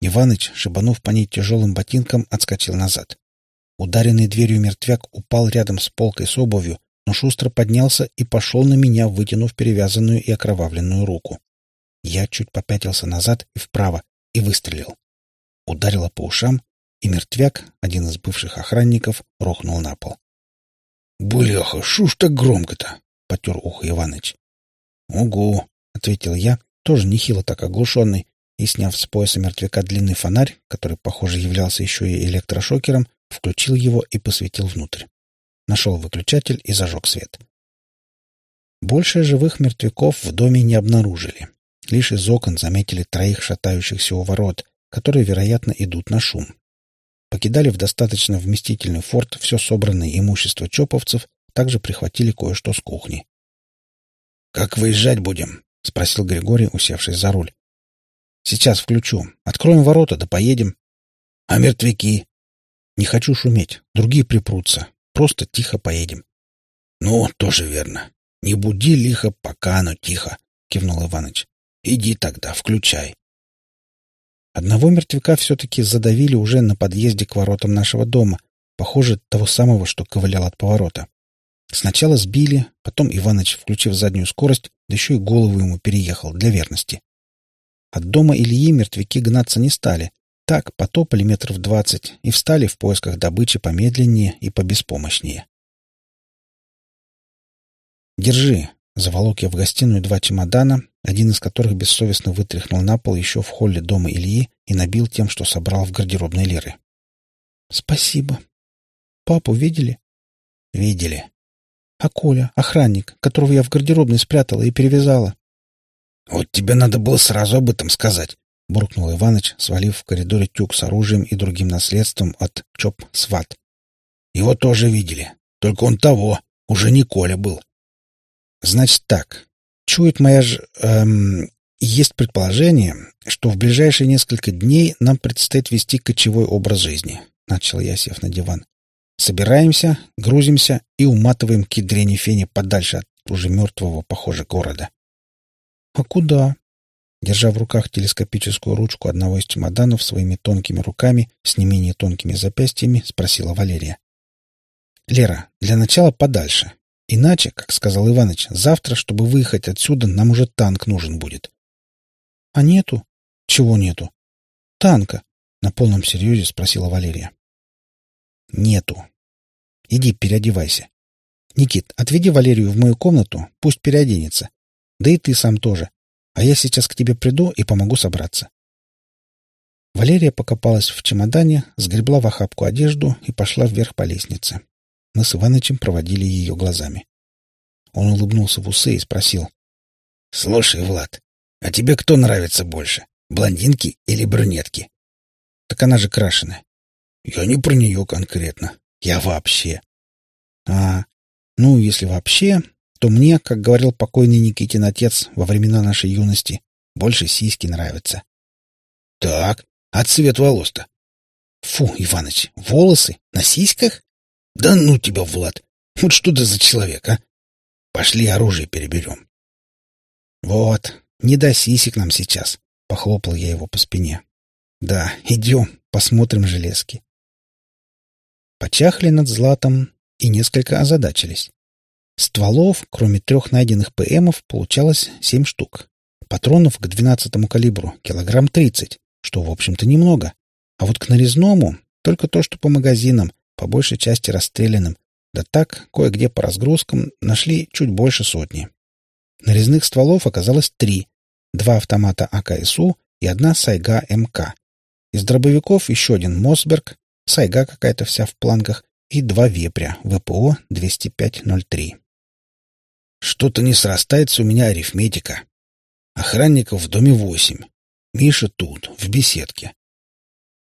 Иваныч, шибанув по ней тяжелым ботинком, отскочил назад. Ударенный дверью мертвяк упал рядом с полкой с обувью, но шустро поднялся и пошел на меня, вытянув перевязанную и окровавленную руку. Я чуть попятился назад и вправо и выстрелил. Ударило по ушам, и мертвяк, один из бывших охранников, рухнул на пол. — Бляха, шо ж так громко-то? — потер ухо Иваныч. — Угу, — ответил я, тоже нехило так оглушенный, и, сняв с пояса мертвяка длинный фонарь, который, похоже, являлся еще и электрошокером, включил его и посветил внутрь. Нашел выключатель и зажег свет. Больше живых мертвяков в доме не обнаружили. Лишь из окон заметили троих шатающихся у ворот, которые, вероятно, идут на шум. Покидали в достаточно вместительный форт все собранное имущество чоповцев, также прихватили кое-что с кухни. «Как выезжать будем?» — спросил Григорий, усевшись за руль. «Сейчас включу. Откроем ворота, да поедем». «А мертвяки?» Не хочу шуметь, другие припрутся. Просто тихо поедем. — Ну, тоже верно. Не буди лихо, пока оно тихо, — кивнул Иваныч. — Иди тогда, включай. Одного мертвяка все-таки задавили уже на подъезде к воротам нашего дома, похоже, того самого, что ковылял от поворота. Сначала сбили, потом Иваныч, включив заднюю скорость, да еще и голову ему переехал для верности. От дома Ильи мертвяки гнаться не стали, так потопали метров двадцать и встали в поисках добычи помедленнее и побеспомощнее. «Держи!» — заволок я в гостиную два чемодана, один из которых бессовестно вытряхнул на пол еще в холле дома Ильи и набил тем, что собрал в гардеробной Леры. «Спасибо. Папу видели?» «Видели. А Коля, охранник, которого я в гардеробной спрятала и перевязала?» «Вот тебе надо было сразу об этом сказать. — буркнул Иваныч, свалив в коридоре тюк с оружием и другим наследством от ЧОП-СВАТ. «Его тоже видели. Только он того. Уже не Коля был». «Значит так. Чует моя ж... Эм, есть предположение, что в ближайшие несколько дней нам предстоит вести кочевой образ жизни», — начал я, сев на диван. «Собираемся, грузимся и уматываем кедрене фене подальше от уже мертвого, похоже, города». «А куда?» Держа в руках телескопическую ручку одного из чемоданов своими тонкими руками с не менее тонкими запястьями, спросила Валерия. «Лера, для начала подальше. Иначе, как сказал Иваныч, завтра, чтобы выехать отсюда, нам уже танк нужен будет». «А нету?» «Чего нету?» «Танка», — на полном серьезе спросила Валерия. «Нету. Иди переодевайся. Никит, отведи Валерию в мою комнату, пусть переоденется. Да и ты сам тоже. А я сейчас к тебе приду и помогу собраться. Валерия покопалась в чемодане, сгребла в охапку одежду и пошла вверх по лестнице. Мы с Иванычем проводили ее глазами. Он улыбнулся в усы и спросил. — Слушай, Влад, а тебе кто нравится больше, блондинки или брюнетки? — Так она же крашеная. — Я не про нее конкретно. Я вообще. А, ну, если вообще, то мне, как говорил покойный Никитин отец во времена нашей юности, больше сиськи нравятся. Так, а цвет волос-то? Фу, Иваныч, волосы на сиськах? Да ну тебя, Влад! Вот что ты за человек, а? Пошли оружие переберем. Вот, не до сисек нам сейчас, — похлопал я его по спине. Да, идем, посмотрим железки. Почахли над златом и несколько озадачились. Стволов, кроме трех найденных ПМов, получалось семь штук. Патронов к двенадцатому калибру килограмм тридцать, что, в общем-то, немного. А вот к нарезному только то, что по магазинам, по большей части расстрелянным, да так, кое-где по разгрузкам, нашли чуть больше сотни. Нарезных стволов оказалось три. Два автомата АКСУ и одна Сайга МК. Из дробовиков еще один Мосберг, Сайга какая-то вся в планках и два вепря ВПО 20503. Что-то не срастается у меня арифметика. Охранников в доме восемь. Миша тут, в беседке.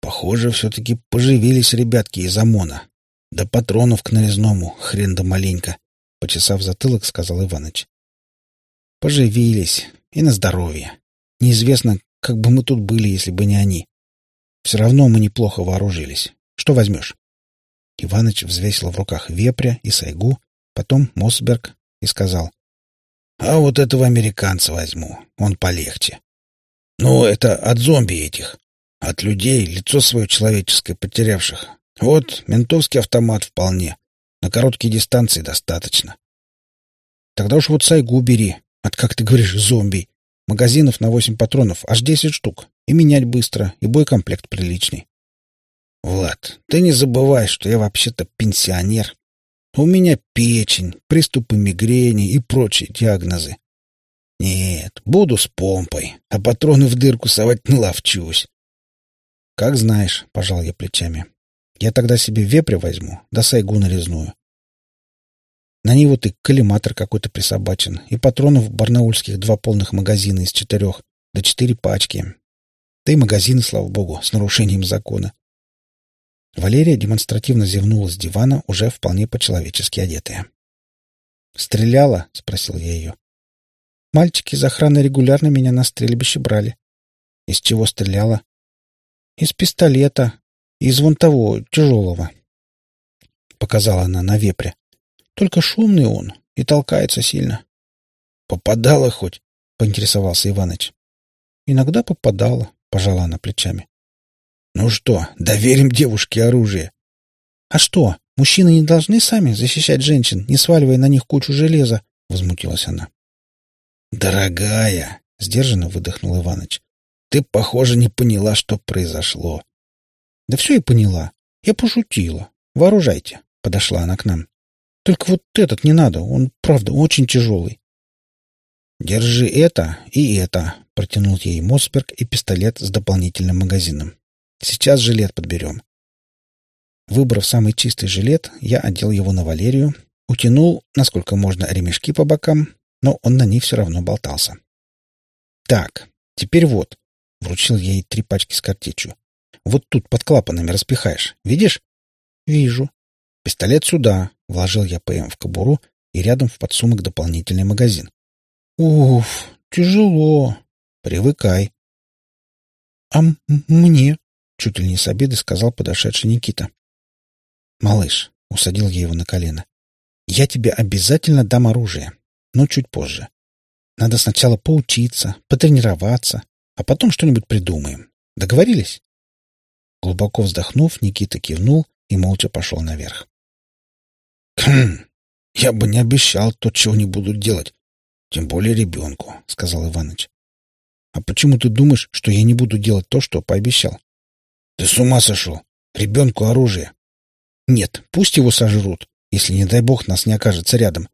Похоже, все-таки поживились ребятки из ОМОНа. Да патронов к нарезному, хрен да маленько, — почесав затылок, сказал Иваныч. Поживились. И на здоровье. Неизвестно, как бы мы тут были, если бы не они. Все равно мы неплохо вооружились. Что возьмешь? Иваныч взвесил в руках вепря и сайгу, потом Мосберг и сказал. — А вот этого американца возьму. Он полегче. Ну, это от зомби этих. От людей, лицо свое человеческое потерявших. Вот, ментовский автомат вполне. На короткие дистанции достаточно. Тогда уж вот сайгу бери. От, как ты говоришь, зомби. Магазинов на восемь патронов, аж десять штук. И менять быстро, и боекомплект приличный. Влад, ты не забывай, что я вообще-то пенсионер. У меня печень, приступы мигрени и прочие диагнозы. Нет, буду с помпой, а патроны в дырку совать наловчусь. Как знаешь, пожал я плечами. Я тогда себе вепря возьму, да сайгу нарезную. На ней вот и коллиматор какой-то присобачен, и патронов барнаульских два полных магазина из четырех, да четыре пачки. Да и магазины, слава богу, с нарушением закона. Валерия демонстративно зевнула с дивана, уже вполне по-человечески одетая. «Стреляла?» — спросил я ее. «Мальчики из охраны регулярно меня на стрельбище брали». «Из чего стреляла?» «Из пистолета. Из вон того, тяжелого». Показала она на вепре. «Только шумный он и толкается сильно». «Попадала хоть?» — поинтересовался Иваныч. «Иногда попадала», — пожала она плечами. Ну что, доверим девушке оружие? А что, мужчины не должны сами защищать женщин, не сваливая на них кучу железа? Возмутилась она. Дорогая, сдержанно выдохнул Иваныч, ты, похоже, не поняла, что произошло. Да все и поняла. Я пошутила. Вооружайте. Подошла она к нам. Только вот этот не надо, он, правда, очень тяжелый. Держи это и это, протянул ей Мосберг и пистолет с дополнительным магазином. Сейчас жилет подберем. Выбрав самый чистый жилет, я одел его на Валерию, утянул, насколько можно, ремешки по бокам, но он на них все равно болтался. «Так, теперь вот», — вручил ей три пачки с картечью. «Вот тут под клапанами распихаешь. Видишь?» «Вижу». «Пистолет сюда», — вложил я ПМ в кобуру и рядом в подсумок дополнительный магазин. «Уф, тяжело. Привыкай». «А мне?» Чуть ли не с обеда сказал подошедший Никита. «Малыш», — усадил я его на колено, — «я тебе обязательно дам оружие, но чуть позже. Надо сначала поучиться, потренироваться, а потом что-нибудь придумаем. Договорились?» Глубоко вздохнув, Никита кивнул и молча пошел наверх. «Хм, я бы не обещал то, чего не буду делать, тем более ребенку», — сказал Иваныч. «А почему ты думаешь, что я не буду делать то, что пообещал?» Ты с ума сошел? Ребенку оружие. Нет, пусть его сожрут, если, не дай бог, нас не окажется рядом.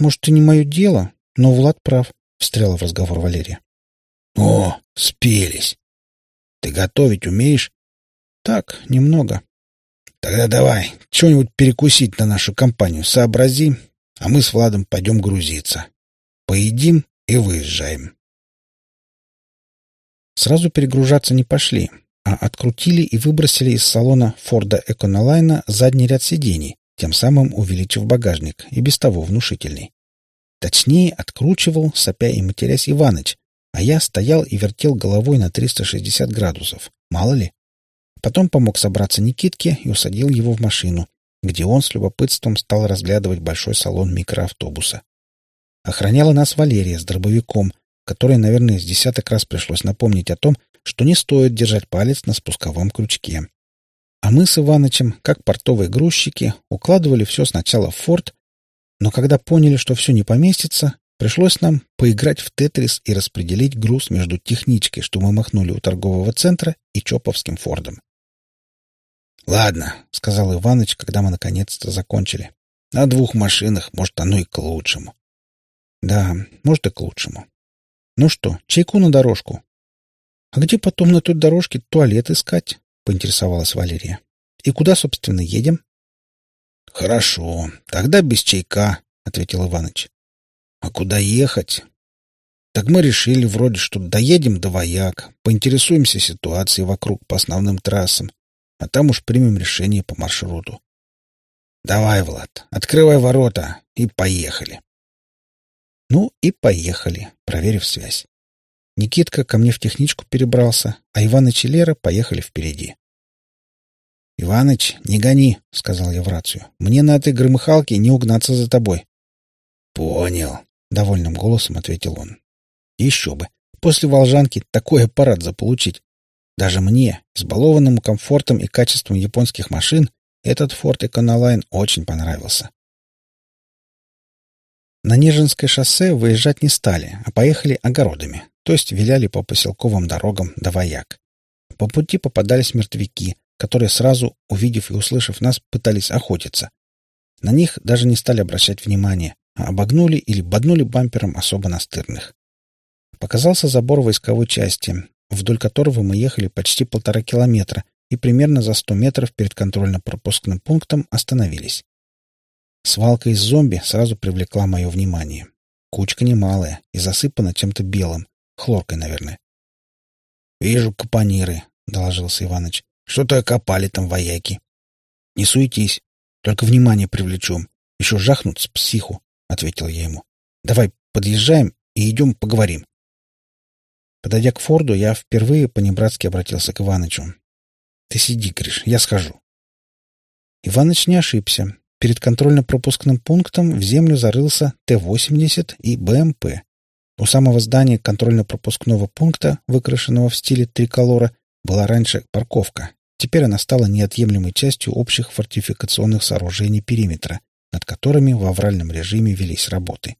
Может, и не мое дело, но Влад прав, — встряла в разговор Валерия. О, спелись. Ты готовить умеешь? Так, немного. Тогда давай, что-нибудь перекусить на нашу компанию сообрази, а мы с Владом пойдем грузиться. Поедим и выезжаем. Сразу перегружаться не пошли, а открутили и выбросили из салона Форда Эконолайна задний ряд сидений, тем самым увеличив багажник, и без того внушительный. Точнее, откручивал, сопя и матерясь Иваныч, а я стоял и вертел головой на 360 градусов. Мало ли. Потом помог собраться Никитке и усадил его в машину, где он с любопытством стал разглядывать большой салон микроавтобуса. Охраняла нас Валерия с дробовиком, которой, наверное, с десяток раз пришлось напомнить о том, что не стоит держать палец на спусковом крючке. А мы с Иванычем, как портовые грузчики, укладывали все сначала в форт, но когда поняли, что все не поместится, пришлось нам поиграть в тетрис и распределить груз между техничкой, что мы махнули у торгового центра, и Чоповским фордом. «Ладно», — сказал Иваныч, когда мы наконец-то закончили. «На двух машинах, может, оно и к лучшему». «Да, может, и к лучшему. Ну что, чайку на дорожку?» «А где потом на той дорожке туалет искать?» — поинтересовалась Валерия. «И куда, собственно, едем?» «Хорошо, тогда без чайка», — ответил Иваныч. «А куда ехать?» «Так мы решили вроде, что доедем до вояк, поинтересуемся ситуацией вокруг по основным трассам, а там уж примем решение по маршруту. Давай, Влад, открывай ворота и поехали. Ну и поехали, проверив связь. Никитка ко мне в техничку перебрался, а Иваныч и Лера поехали впереди. — Иваныч, не гони, — сказал я в рацию. — Мне на этой громыхалке не угнаться за тобой. — Понял, — довольным голосом ответил он. — Еще бы. После Волжанки такой аппарат заполучить. Даже мне, избалованному комфортом и качеством японских машин, этот Ford Econoline очень понравился. На Нежинское шоссе выезжать не стали, а поехали огородами, то есть виляли по поселковым дорогам до вояк. По пути попадались мертвяки, которые сразу, увидев и услышав нас, пытались охотиться. На них даже не стали обращать внимания, а обогнули или боднули бампером особо настырных. Показался забор войсковой части, вдоль которого мы ехали почти полтора километра и примерно за сто метров перед контрольно-пропускным пунктом остановились. Свалка из зомби сразу привлекла мое внимание. Кучка немалая и засыпана чем-то белым, хлоркой, наверное. — Вижу капониры, — доложился Иваныч. — Что-то копали там вояки. — Не суетись, только внимание привлечем. Еще жахнут с психу, — ответил я ему. — Давай подъезжаем и идем поговорим. Подойдя к Форду, я впервые по-небратски обратился к Иванычу. — Ты сиди, Гриш, я схожу. Иваныч не ошибся. Перед контрольно-пропускным пунктом в землю зарылся Т-80 и БМП. У самого здания контрольно-пропускного пункта, выкрашенного в стиле триколора, была раньше парковка. Теперь она стала неотъемлемой частью общих фортификационных сооружений периметра, над которыми в авральном режиме велись работы.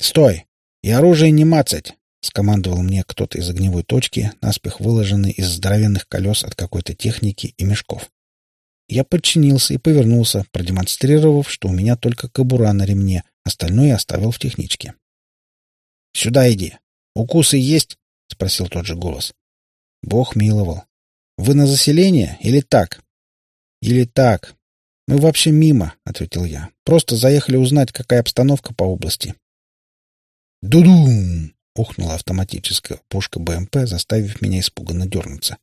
«Стой! И оружие не мацать!» — скомандовал мне кто-то из огневой точки, наспех выложенный из здоровенных колес от какой-то техники и мешков. Я подчинился и повернулся, продемонстрировав, что у меня только кобура на ремне, остальное оставил в техничке. — Сюда иди. Укусы есть? — спросил тот же голос. Бог миловал. — Вы на заселение или так? — Или так. Мы вообще мимо, — ответил я. — Просто заехали узнать, какая обстановка по области. — Дудум! ухнула автоматическая пушка БМП, заставив меня испуганно дернуться.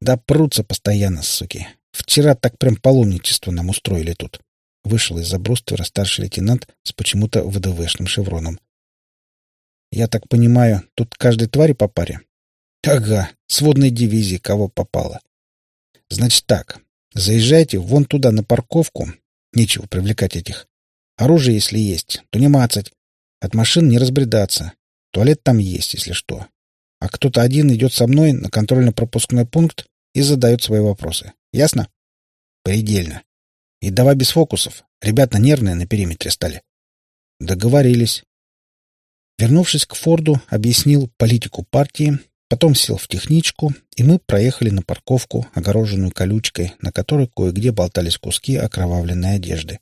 Да прутся постоянно, суки. Вчера так прям паломничество нам устроили тут. Вышел из-за бруствера старший лейтенант с почему-то ВДВшным шевроном. Я так понимаю, тут каждой твари по паре? Ага, сводной дивизии кого попало. Значит так, заезжайте вон туда на парковку. Нечего привлекать этих. Оружие, если есть, то не мацать. От машин не разбредаться. Туалет там есть, если что. А кто-то один идет со мной на контрольно-пропускной пункт и задает свои вопросы. Ясно? Предельно. И давай без фокусов. Ребята нервные на периметре стали. Договорились. Вернувшись к Форду, объяснил политику партии, потом сел в техничку, и мы проехали на парковку, огороженную колючкой, на которой кое-где болтались куски окровавленной одежды.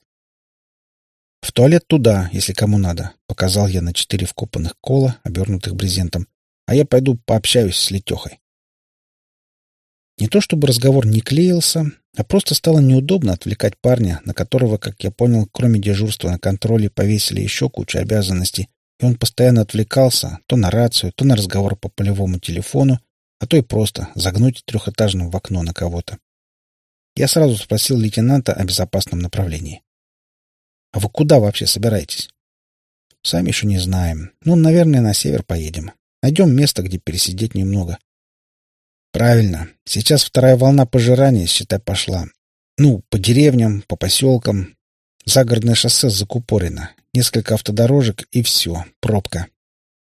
«В туалет туда, если кому надо», — показал я на четыре вкопанных кола, обернутых брезентом. «А я пойду пообщаюсь с Летехой». Не то чтобы разговор не клеился, а просто стало неудобно отвлекать парня, на которого, как я понял, кроме дежурства на контроле повесили еще кучу обязанностей, и он постоянно отвлекался то на рацию, то на разговор по полевому телефону, а то и просто загнуть трехэтажным в окно на кого-то. Я сразу спросил лейтенанта о безопасном направлении. «А вы куда вообще собираетесь?» «Сами еще не знаем. Ну, наверное, на север поедем. Найдем место, где пересидеть немного». «Правильно. Сейчас вторая волна пожирания, считай, пошла. Ну, по деревням, по поселкам. Загородное шоссе закупорено. Несколько автодорожек и все. Пробка.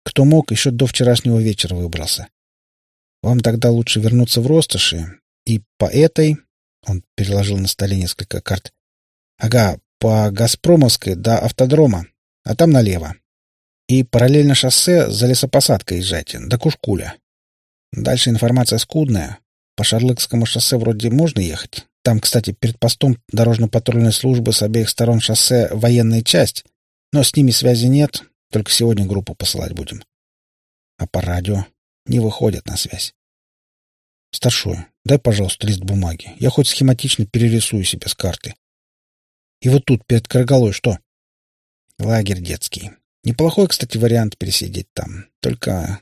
Кто мог, еще до вчерашнего вечера выбрался. Вам тогда лучше вернуться в Ростоши и по этой...» Он переложил на столе несколько карт. «Ага, по Газпромовской до автодрома, а там налево. И параллельно шоссе за лесопосадкой езжайте, до Кушкуля. Дальше информация скудная. По Шарлыкскому шоссе вроде можно ехать. Там, кстати, перед постом дорожно-патрульной службы с обеих сторон шоссе военная часть, но с ними связи нет, только сегодня группу посылать будем. А по радио не выходят на связь. Старшой, дай, пожалуйста, лист бумаги. Я хоть схематично перерисую себе с карты. И вот тут, перед Каргалой, что? Лагерь детский. Неплохой, кстати, вариант пересидеть там. Только...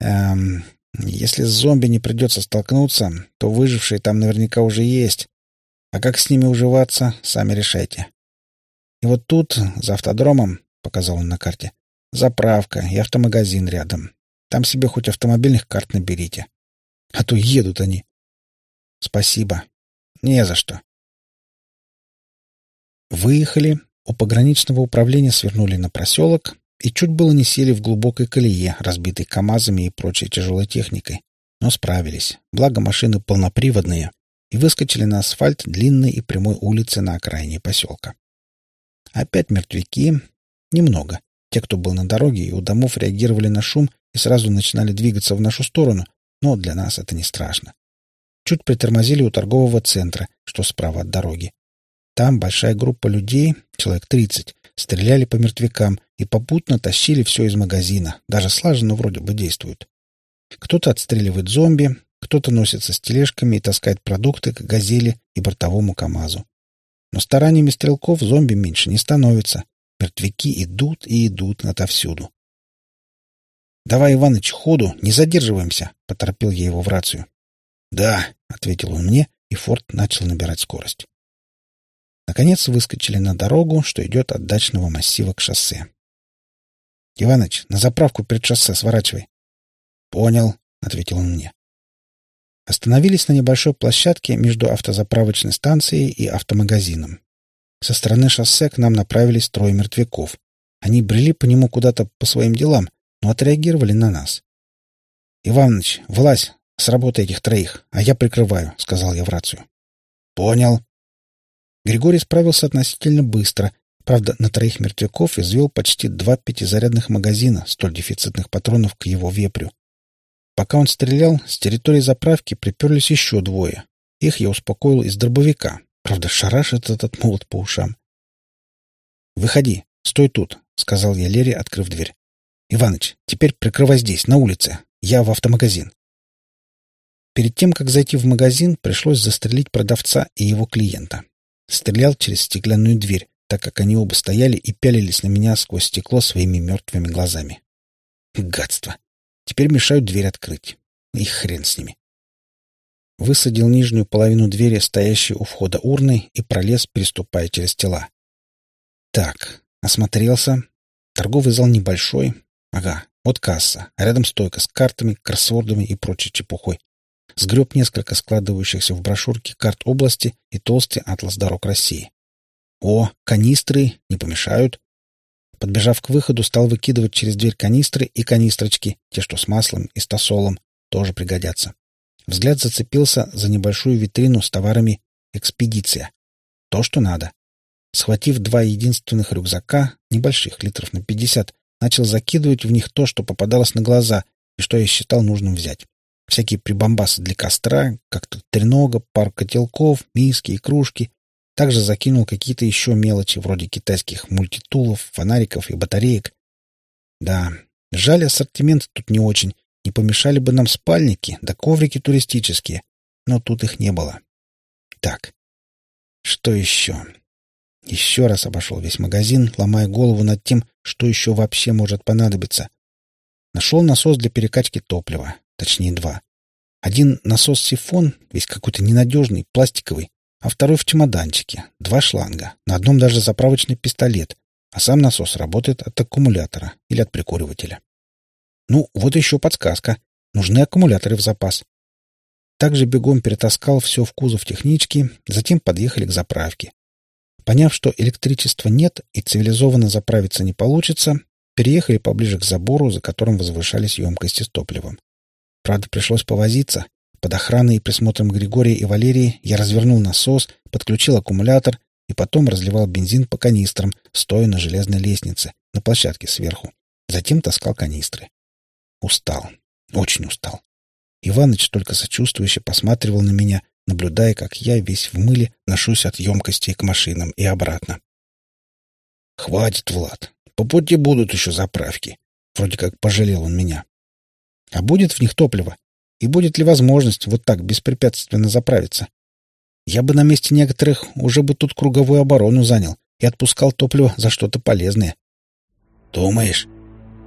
Эм, если с зомби не придется столкнуться, то выжившие там наверняка уже есть. А как с ними уживаться, сами решайте. И вот тут, за автодромом, — показал он на карте, — заправка и автомагазин рядом. Там себе хоть автомобильных карт наберите. А то едут они. Спасибо. Не за что. Выехали, у пограничного управления свернули на проселок и чуть было не сели в глубокой колее, разбитой КАМАЗами и прочей тяжелой техникой. Но справились, благо машины полноприводные, и выскочили на асфальт длинной и прямой улицы на окраине поселка. Опять мертвяки. Немного. Те, кто был на дороге и у домов реагировали на шум и сразу начинали двигаться в нашу сторону, но для нас это не страшно. Чуть притормозили у торгового центра, что справа от дороги. Там большая группа людей, человек тридцать, стреляли по мертвякам и попутно тащили все из магазина. Даже слаженно вроде бы действуют. Кто-то отстреливает зомби, кто-то носится с тележками и таскает продукты к «Газели» и бортовому КАМАЗу. Но стараниями стрелков зомби меньше не становится. Мертвяки идут и идут отовсюду. «Давай, Иваныч, ходу, не задерживаемся», — поторопил я его в рацию. «Да», — ответил он мне, и Форд начал набирать скорость. Наконец выскочили на дорогу, что идет от дачного массива к шоссе. — Иваныч, на заправку перед шоссе сворачивай. — Понял, — ответил он мне. Остановились на небольшой площадке между автозаправочной станцией и автомагазином. Со стороны шоссе к нам направились трое мертвяков. Они брели по нему куда-то по своим делам, но отреагировали на нас. — Иваныч, влазь, сработай этих троих, а я прикрываю, — сказал я в рацию. — Понял, Григорий справился относительно быстро. Правда, на троих мертвяков извел почти два пятизарядных магазина, столь дефицитных патронов к его вепрю. Пока он стрелял, с территории заправки приперлись еще двое. Их я успокоил из дробовика. Правда, шарашит этот молот по ушам. «Выходи, стой тут», — сказал я Лере, открыв дверь. «Иваныч, теперь прикрывай здесь, на улице. Я в автомагазин». Перед тем, как зайти в магазин, пришлось застрелить продавца и его клиента. Стрелял через стеклянную дверь, так как они оба стояли и пялились на меня сквозь стекло своими мертвыми глазами. Гадство! Теперь мешают дверь открыть. И хрен с ними. Высадил нижнюю половину двери, стоящей у входа урны, и пролез, переступая через тела. Так, осмотрелся. Торговый зал небольшой. Ага, вот касса, рядом стойка с картами, кроссвордами и прочей чепухой сгреб несколько складывающихся в брошюрке карт области и толстый атлас дорог России. О, канистры не помешают. Подбежав к выходу, стал выкидывать через дверь канистры и канистрочки, те, что с маслом и стасолом, тоже пригодятся. Взгляд зацепился за небольшую витрину с товарами «Экспедиция». То, что надо. Схватив два единственных рюкзака, небольших, литров на пятьдесят, начал закидывать в них то, что попадалось на глаза и что я считал нужным взять всякие прибамбасы для костра, как-то тренога, пар котелков, миски и кружки. Также закинул какие-то еще мелочи, вроде китайских мультитулов, фонариков и батареек. Да, жаль, ассортимент тут не очень. Не помешали бы нам спальники, да коврики туристические. Но тут их не было. Так, что еще? Еще раз обошел весь магазин, ломая голову над тем, что еще вообще может понадобиться. Нашел насос для перекачки топлива точнее два. Один насос-сифон, весь какой-то ненадежный, пластиковый, а второй в чемоданчике. Два шланга. На одном даже заправочный пистолет. А сам насос работает от аккумулятора или от прикуривателя. Ну, вот еще подсказка. Нужны аккумуляторы в запас. Также бегом перетаскал все в кузов технички, затем подъехали к заправке. Поняв, что электричества нет и цивилизованно заправиться не получится, переехали поближе к забору, за которым возвышались емкости с топливом. Правда, пришлось повозиться. Под охраной и присмотром Григория и Валерии я развернул насос, подключил аккумулятор и потом разливал бензин по канистрам, стоя на железной лестнице, на площадке сверху. Затем таскал канистры. Устал. Очень устал. Иваныч только сочувствующе посматривал на меня, наблюдая, как я весь в мыле ношусь от емкостей к машинам и обратно. «Хватит, Влад. По пути будут еще заправки». Вроде как пожалел он меня. А будет в них топливо? И будет ли возможность вот так беспрепятственно заправиться? Я бы на месте некоторых уже бы тут круговую оборону занял и отпускал топливо за что-то полезное. Думаешь?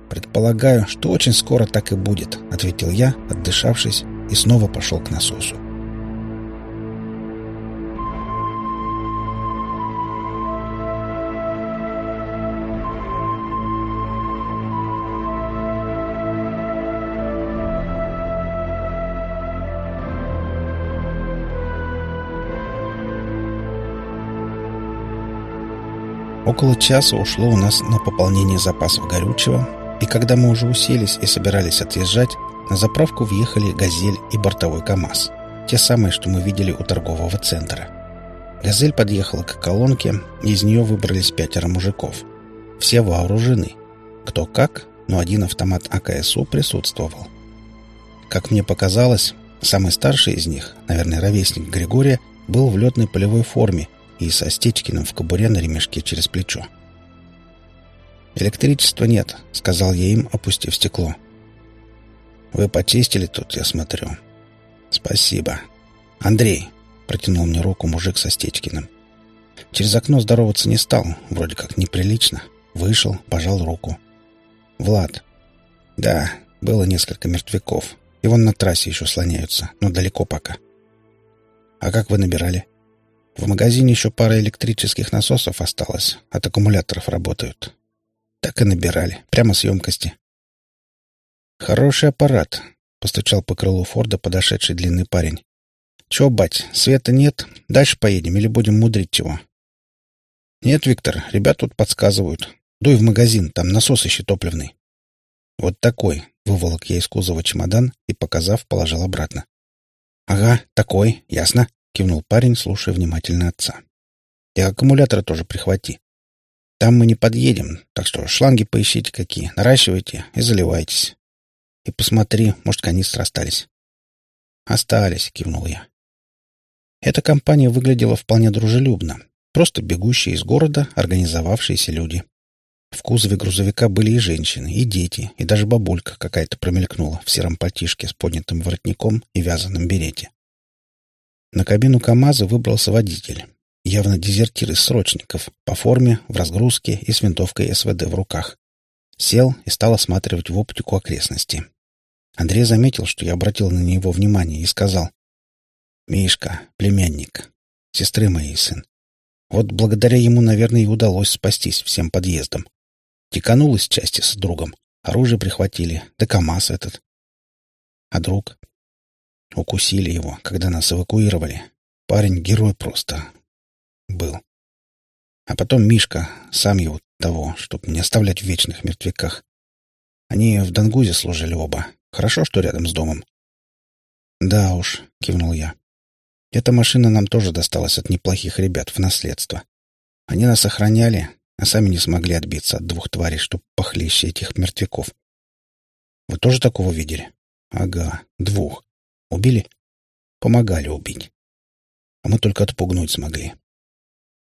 Предполагаю, что очень скоро так и будет, ответил я, отдышавшись, и снова пошел к насосу. Около часа ушло у нас на пополнение запасов горючего, и когда мы уже уселись и собирались отъезжать, на заправку въехали «Газель» и бортовой КАМАЗ. Те самые, что мы видели у торгового центра. «Газель» подъехала к колонке, и из нее выбрались пятеро мужиков. Все вооружены. Кто как, но один автомат АКСУ присутствовал. Как мне показалось, самый старший из них, наверное, ровесник Григория, был в летной полевой форме и со Стечкиным в кобуре на ремешке через плечо. «Электричества нет», — сказал я им, опустив стекло. «Вы почистили тут, я смотрю». «Спасибо». «Андрей», — протянул мне руку мужик со Стечкиным. Через окно здороваться не стал, вроде как неприлично. Вышел, пожал руку. «Влад». «Да, было несколько мертвяков. И вон на трассе еще слоняются, но далеко пока». «А как вы набирали?» В магазине еще пара электрических насосов осталось. От аккумуляторов работают. Так и набирали. Прямо с емкости. «Хороший аппарат», — постучал по крылу Форда подошедший длинный парень. «Чего, бать, света нет? Дальше поедем или будем мудрить чего?» «Нет, Виктор, ребят тут подсказывают. Дуй в магазин, там насос ищи топливный». «Вот такой», — выволок я из кузова чемодан и, показав, положил обратно. «Ага, такой, ясно», — кивнул парень, слушая внимательно отца. «И аккумуляторы тоже прихвати. Там мы не подъедем, так что шланги поищите какие, наращивайте и заливайтесь. И посмотри, может, канистры остались». «Остались», — кивнул я. Эта компания выглядела вполне дружелюбно. Просто бегущие из города организовавшиеся люди. В кузове грузовика были и женщины, и дети, и даже бабулька какая-то промелькнула в сером пальтишке с поднятым воротником и вязаном берете. На кабину КамАЗа выбрался водитель. Явно дезертир из срочников, по форме, в разгрузке и с винтовкой СВД в руках. Сел и стал осматривать в оптику окрестности. Андрей заметил, что я обратил на него внимание и сказал. «Мишка, племянник, сестры моей сын. Вот благодаря ему, наверное, и удалось спастись всем подъездом. Теканул из части с другом. Оружие прихватили, да КамАЗ этот. А друг? Укусили его, когда нас эвакуировали. Парень герой просто. Был. А потом Мишка, сам его того, чтобы не оставлять в вечных мертвяках. Они в Дангузе служили оба. Хорошо, что рядом с домом. Да уж, кивнул я. Эта машина нам тоже досталась от неплохих ребят в наследство. Они нас охраняли, а сами не смогли отбиться от двух тварей, что похлеще этих мертвяков. Вы тоже такого видели? Ага, двух. Убили? Помогали убить. А мы только отпугнуть смогли.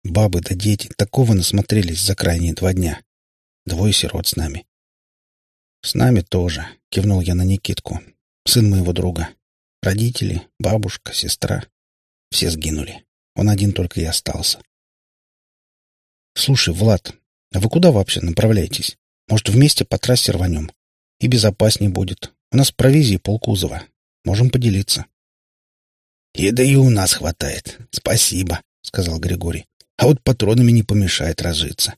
Бабы да дети такого насмотрелись за крайние два дня. Двое сирот с нами. С нами тоже, кивнул я на Никитку. Сын моего друга. Родители, бабушка, сестра. Все сгинули. Он один только и остался. Слушай, Влад, а вы куда вообще направляетесь? Может, вместе по трассе рванем? И безопаснее будет. У нас провизии полкузова. Можем поделиться. Еды и у нас хватает. Спасибо, сказал Григорий. А вот патронами не помешает разжиться.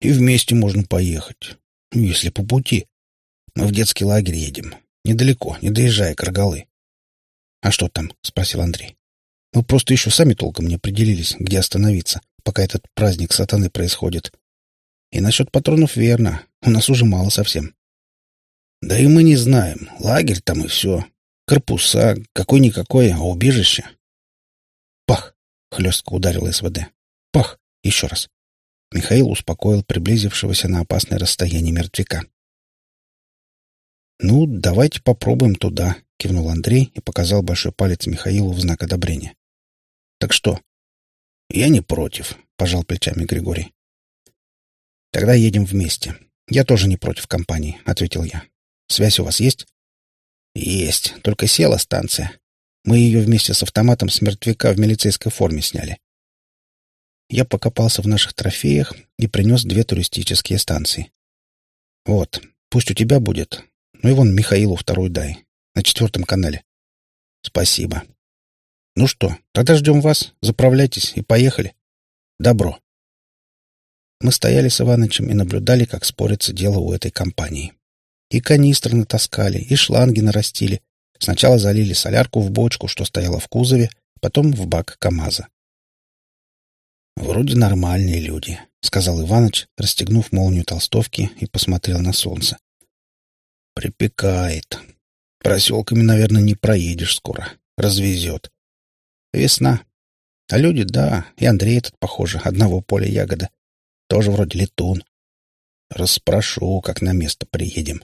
И вместе можно поехать. Ну, если по пути. Мы в детский лагерь едем. Недалеко, не доезжая к Рогалы. — А что там? — спросил Андрей. — Мы просто еще сами толком не определились, где остановиться, пока этот праздник сатаны происходит. И насчет патронов верно. У нас уже мало совсем. — Да и мы не знаем. Лагерь там и все. Корпуса, какой-никакой, а убежище. Пах! — хлестко ударил СВД. Пах! Еще раз. Михаил успокоил приблизившегося на опасное расстояние мертвяка. «Ну, давайте попробуем туда», — кивнул Андрей и показал большой палец Михаилу в знак одобрения. «Так что?» «Я не против», — пожал плечами Григорий. «Тогда едем вместе. Я тоже не против компании», — ответил я. «Связь у вас есть?» «Есть. Только села станция. Мы ее вместе с автоматом с мертвяка в милицейской форме сняли. Я покопался в наших трофеях и принес две туристические станции. Вот, пусть у тебя будет. Ну и вон Михаилу вторую дай. На четвертом канале. Спасибо. Ну что, тогда ждем вас. Заправляйтесь и поехали. Добро. Мы стояли с Иванычем и наблюдали, как спорится дело у этой компании. И канистры натаскали, и шланги нарастили. Сначала залили солярку в бочку, что стояла в кузове, потом в бак КамАЗа. «Вроде нормальные люди», — сказал Иваныч, расстегнув молнию толстовки и посмотрел на солнце. «Припекает. Проселками, наверное, не проедешь скоро. Развезет. Весна. А люди, да, и Андрей этот, похоже, одного поля ягода. Тоже вроде летун. Расспрошу, как на место приедем».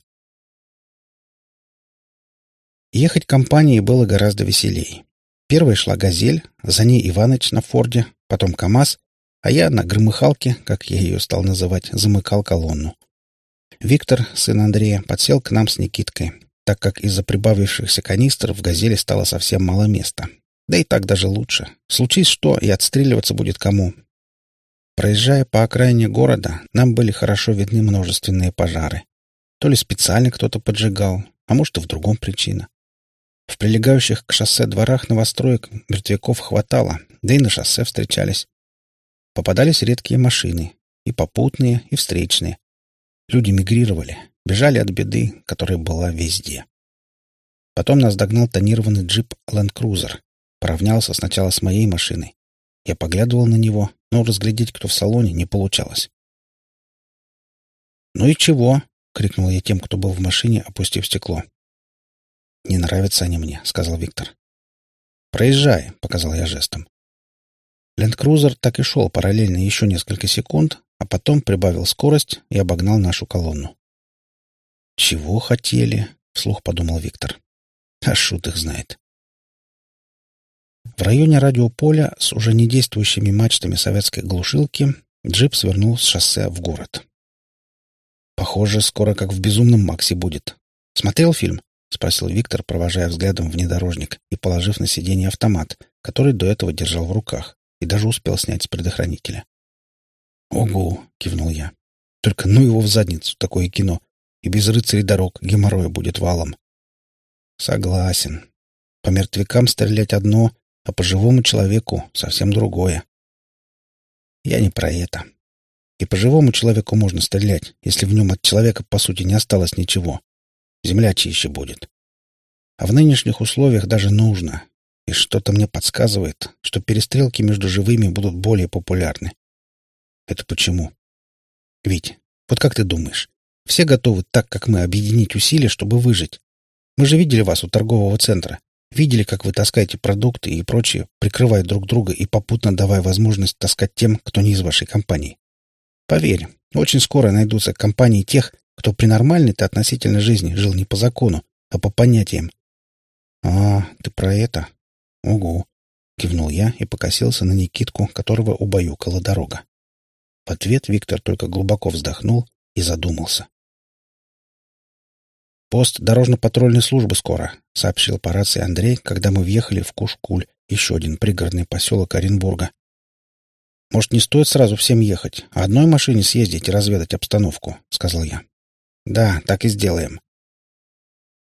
Ехать компанией было гораздо веселей. Первой шла «Газель», за ней Иваныч на «Форде», потом КАМАЗ, а я на громыхалке, как я ее стал называть, замыкал колонну. Виктор, сын Андрея, подсел к нам с Никиткой, так как из-за прибавившихся канистр в «Газели» стало совсем мало места. Да и так даже лучше. Случись что, и отстреливаться будет кому. Проезжая по окраине города, нам были хорошо видны множественные пожары. То ли специально кто-то поджигал, а может и в другом причина. В прилегающих к шоссе дворах новостроек мертвяков хватало, да и на шоссе встречались. Попадались редкие машины, и попутные, и встречные. Люди мигрировали, бежали от беды, которая была везде. Потом нас догнал тонированный джип Land Cruiser. Поравнялся сначала с моей машиной. Я поглядывал на него, но разглядеть, кто в салоне, не получалось. «Ну и чего?» — крикнул я тем, кто был в машине, опустив стекло. «Не нравятся они мне», — сказал Виктор. «Проезжай», — показал я жестом. Ленд-крузер так и шел параллельно еще несколько секунд, а потом прибавил скорость и обогнал нашу колонну. «Чего хотели?» — вслух подумал Виктор. «А шут их знает». В районе радиополя с уже не действующими мачтами советской глушилки джип свернул с шоссе в город. «Похоже, скоро как в «Безумном Максе» будет. Смотрел фильм?» — спросил Виктор, провожая взглядом внедорожник и положив на сиденье автомат, который до этого держал в руках и даже успел снять с предохранителя. «Ого!» — кивнул я. «Только ну его в задницу, такое кино, и без рыцарей дорог геморроя будет валом». «Согласен. По мертвякам стрелять одно, а по живому человеку совсем другое». «Я не про это. И по живому человеку можно стрелять, если в нем от человека, по сути, не осталось ничего. Земля чище будет. А в нынешних условиях даже нужно, и что-то мне подсказывает, что перестрелки между живыми будут более популярны. Это почему? Вить, вот как ты думаешь, все готовы так, как мы, объединить усилия, чтобы выжить? Мы же видели вас у торгового центра. Видели, как вы таскаете продукты и прочее, прикрывая друг друга и попутно давая возможность таскать тем, кто не из вашей компании. Поверь, очень скоро найдутся компании тех, кто при нормальной-то относительно жизни жил не по закону, а по понятиям. А, ты про это? «Угу», — кивнул я и покосился на Никитку, которого убаюкала дорога. В ответ Виктор только глубоко вздохнул и задумался. «Пост дорожно-патрульной службы скоро», — сообщил по рации Андрей, когда мы въехали в Кушкуль, еще один пригородный поселок Оренбурга. «Может, не стоит сразу всем ехать, а одной машине съездить и разведать обстановку», — сказал я. «Да, так и сделаем».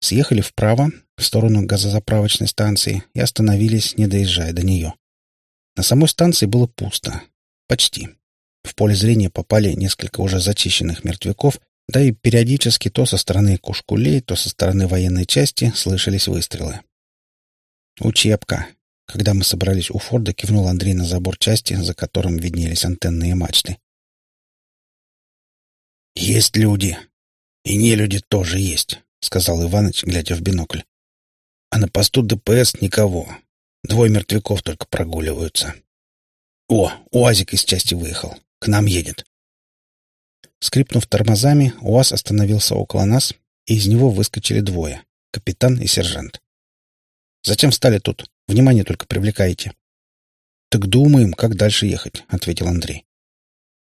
Съехали вправо, в сторону газозаправочной станции, и остановились, не доезжая до нее. На самой станции было пусто. Почти. В поле зрения попали несколько уже зачищенных мертвяков, да и периодически то со стороны кушкулей, то со стороны военной части слышались выстрелы. «Учебка», когда мы собрались у Форда, кивнул Андрей на забор части, за которым виднелись антенные мачты. «Есть люди. И не люди тоже есть», — сказал Иваныч, глядя в бинокль. «А на посту ДПС никого. Двое мертвяков только прогуливаются. О, УАЗик из части выехал. К нам едет». Скрипнув тормозами, УАЗ остановился около нас, и из него выскочили двое — капитан и сержант. «Зачем встали тут?» Внимание только привлекаете. Так думаем, как дальше ехать, ответил Андрей.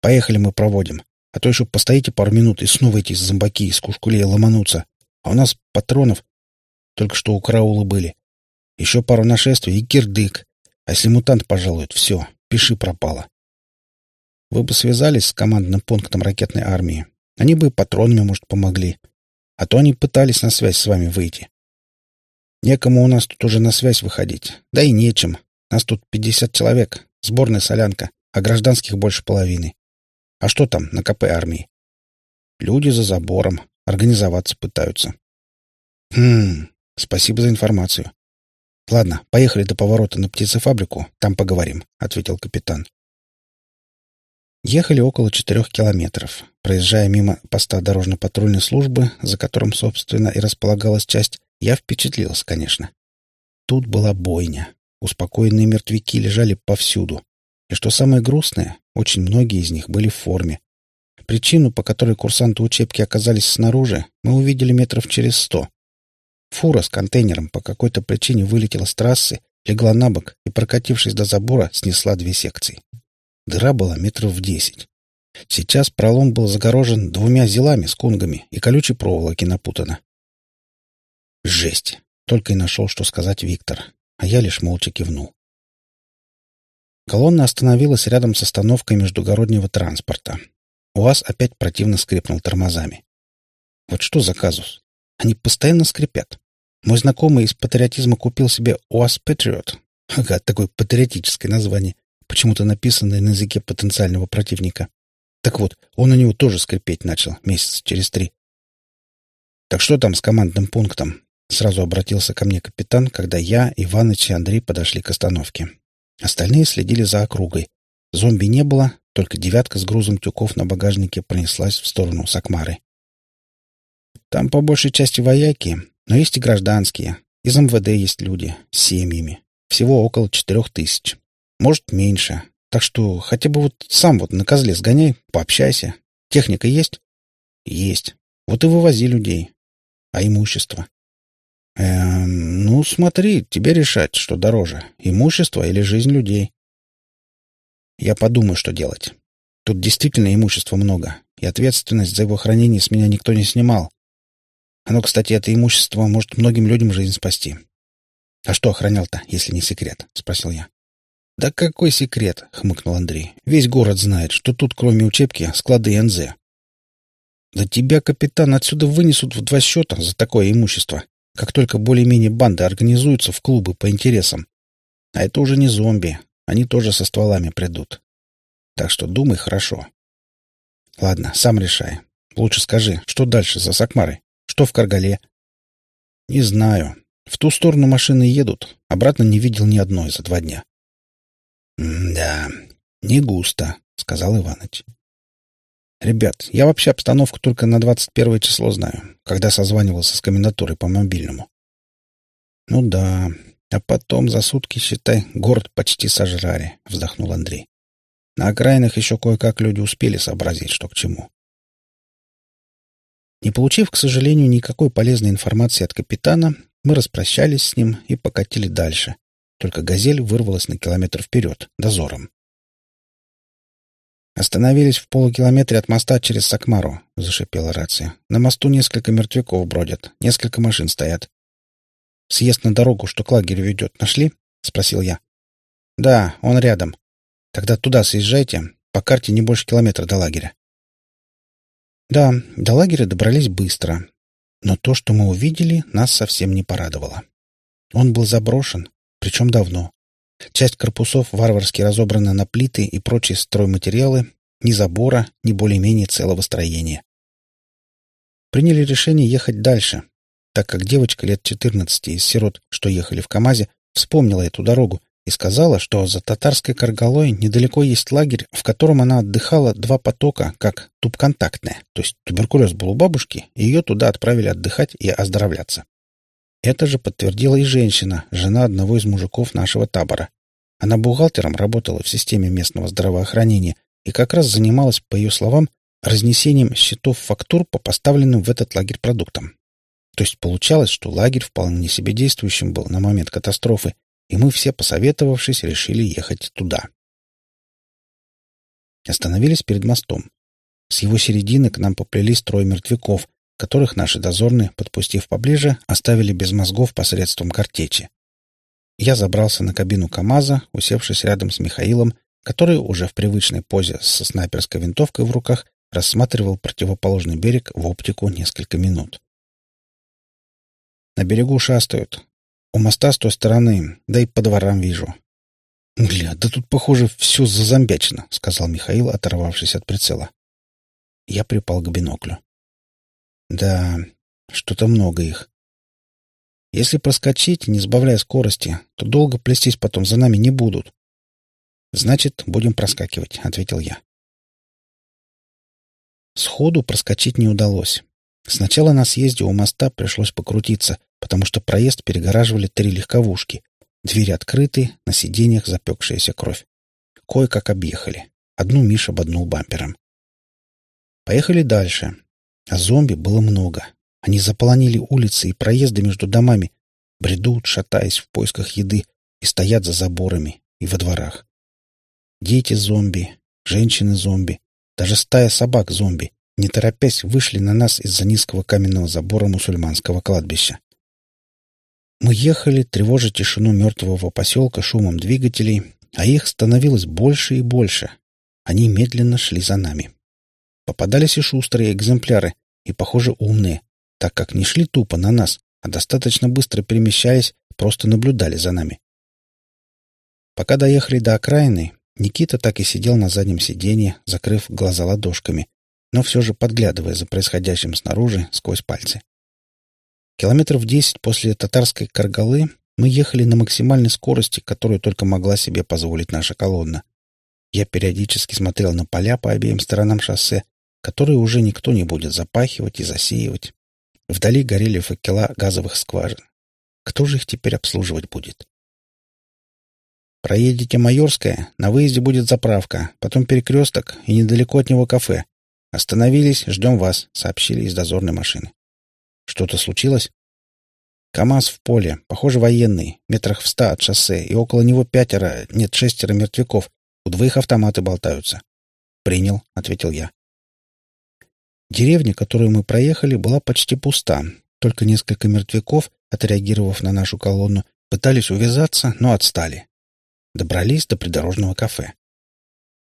Поехали мы проводим. А то еще постоите пару минут и снова эти зомбаки из кушкулей ломанутся. А у нас патронов только что у караула были. Еще пару нашествий и кирдык. А если мутант пожалует, все, пиши пропало. Вы бы связались с командным пунктом ракетной армии. Они бы патронами, может, помогли. А то они пытались на связь с вами выйти. Некому у нас тут уже на связь выходить. Да и нечем. Нас тут пятьдесят человек. Сборная солянка. А гражданских больше половины. А что там на КП армии? Люди за забором. Организоваться пытаются. Хм, спасибо за информацию. Ладно, поехали до поворота на птицефабрику. Там поговорим, — ответил капитан. Ехали около четырех километров, проезжая мимо поста дорожно-патрульной службы, за которым, собственно, и располагалась часть, я впечатлился, конечно. Тут была бойня. Успокоенные мертвяки лежали повсюду. И что самое грустное, очень многие из них были в форме. Причину, по которой курсанты учебки оказались снаружи, мы увидели метров через сто. Фура с контейнером по какой-то причине вылетела с трассы, легла на бок и, прокатившись до забора, снесла две секции. Дыра была метров в десять. Сейчас пролом был загорожен двумя зелами с кунгами и колючей проволоки напутано. Жесть! Только и нашел, что сказать Виктор, а я лишь молча кивнул. Колонна остановилась рядом с остановкой междугороднего транспорта. УАЗ опять противно скрипнул тормозами. Вот что за казус? Они постоянно скрипят. Мой знакомый из патриотизма купил себе УАЗ Патриот. Ага, такое патриотическое название, почему-то написанное на языке потенциального противника. Так вот, он у него тоже скрипеть начал месяц через три. Так что там с командным пунктом? Сразу обратился ко мне капитан, когда я, Иваныч и Андрей подошли к остановке. Остальные следили за округой. Зомби не было, только девятка с грузом тюков на багажнике пронеслась в сторону Сакмары. Там по большей части вояки, но есть и гражданские. Из МВД есть люди с семьями. Всего около четырех тысяч. Может, меньше. Так что хотя бы вот сам вот на козле сгоняй, пообщайся. Техника есть? Есть. Вот и вывози людей. А имущество? Эм, ну, смотри, тебе решать, что дороже, имущество или жизнь людей. Я подумаю, что делать. Тут действительно имущества много, и ответственность за его хранение с меня никто не снимал. Оно, кстати, это имущество может многим людям жизнь спасти. — А что охранял-то, если не секрет? — спросил я. — Да какой секрет? — хмыкнул Андрей. — Весь город знает, что тут, кроме учебки, склады НЗ. — Да тебя, капитан, отсюда вынесут в два счета за такое имущество как только более-менее банды организуются в клубы по интересам. А это уже не зомби, они тоже со стволами придут. Так что думай хорошо. Ладно, сам решай. Лучше скажи, что дальше за Сакмарой? Что в Каргале? Не знаю. В ту сторону машины едут. Обратно не видел ни одной за два дня. — Да, не густо, — сказал Иваныч. «Ребят, я вообще обстановку только на двадцать первое число знаю, когда созванивался с комендатурой по мобильному». «Ну да, а потом за сутки, считай, город почти сожрали», — вздохнул Андрей. «На окраинах еще кое-как люди успели сообразить, что к чему». Не получив, к сожалению, никакой полезной информации от капитана, мы распрощались с ним и покатили дальше. Только «Газель» вырвалась на километр вперед, дозором. «Остановились в полукилометре от моста через Сакмару», — зашипела рация. «На мосту несколько мертвяков бродят, несколько машин стоят». «Съезд на дорогу, что к лагерю ведет, нашли?» — спросил я. «Да, он рядом. Тогда туда съезжайте. По карте не больше километра до лагеря». Да, до лагеря добрались быстро. Но то, что мы увидели, нас совсем не порадовало. Он был заброшен, причем давно. Часть корпусов варварски разобрана на плиты и прочие стройматериалы, ни забора, ни более-менее целого строения. Приняли решение ехать дальше, так как девочка лет 14 из сирот, что ехали в КамАЗе, вспомнила эту дорогу и сказала, что за татарской Каргалой недалеко есть лагерь, в котором она отдыхала два потока, как тубконтактная, то есть туберкулез был у бабушки, и ее туда отправили отдыхать и оздоровляться. Это же подтвердила и женщина, жена одного из мужиков нашего табора. Она бухгалтером работала в системе местного здравоохранения и как раз занималась, по ее словам, разнесением счетов фактур по поставленным в этот лагерь продуктам. То есть получалось, что лагерь вполне себе действующим был на момент катастрофы, и мы все, посоветовавшись, решили ехать туда. Остановились перед мостом. С его середины к нам поплелись трое мертвяков, которых наши дозорные, подпустив поближе, оставили без мозгов посредством картечи. Я забрался на кабину КамАЗа, усевшись рядом с Михаилом, который уже в привычной позе со снайперской винтовкой в руках рассматривал противоположный берег в оптику несколько минут. На берегу шастают. У моста с той стороны, да и по дворам вижу. «Бля, да тут, похоже, все зазомбячено», — сказал Михаил, оторвавшись от прицела. Я припал к биноклю. «Да, что-то много их. Если проскочить, не сбавляя скорости, то долго плестись потом за нами не будут. Значит, будем проскакивать», — ответил я. Сходу проскочить не удалось. Сначала на съезде у моста пришлось покрутиться, потому что проезд перегораживали три легковушки. Двери открыты, на сиденьях запекшаяся кровь. Кое-как объехали. Одну Миша ободнул бампером. Поехали дальше. А зомби было много. Они заполонили улицы и проезды между домами, бредут, шатаясь в поисках еды, и стоят за заборами и во дворах. Дети-зомби, женщины-зомби, даже стая собак-зомби не торопясь, вышли на нас из-за низкого каменного забора мусульманского кладбища. Мы ехали, тревожа тишину мертвого поселка шумом двигателей, а их становилось больше и больше. Они медленно шли за нами. Попадались и шустрые экземпляры, и, похоже, умные, так как не шли тупо на нас, а достаточно быстро перемещаясь, просто наблюдали за нами. Пока доехали до окраины, Никита так и сидел на заднем сиденье, закрыв глаза ладошками, но все же подглядывая за происходящим снаружи сквозь пальцы. Километров десять после татарской Каргалы мы ехали на максимальной скорости, которую только могла себе позволить наша колонна. Я периодически смотрел на поля по обеим сторонам шоссе, которые уже никто не будет запахивать и засеивать. Вдали горели факела газовых скважин. Кто же их теперь обслуживать будет? Проедете Майорское, на выезде будет заправка, потом перекресток и недалеко от него кафе. «Остановились, ждем вас», — сообщили из дозорной машины. «Что-то случилось?» «КамАЗ в поле, похоже, военный, метрах в ста от шоссе, и около него пятеро, нет, шестеро мертвяков. У двоих автоматы болтаются». «Принял», — ответил я. Деревня, которую мы проехали, была почти пуста. Только несколько мертвяков, отреагировав на нашу колонну, пытались увязаться, но отстали. Добрались до придорожного кафе.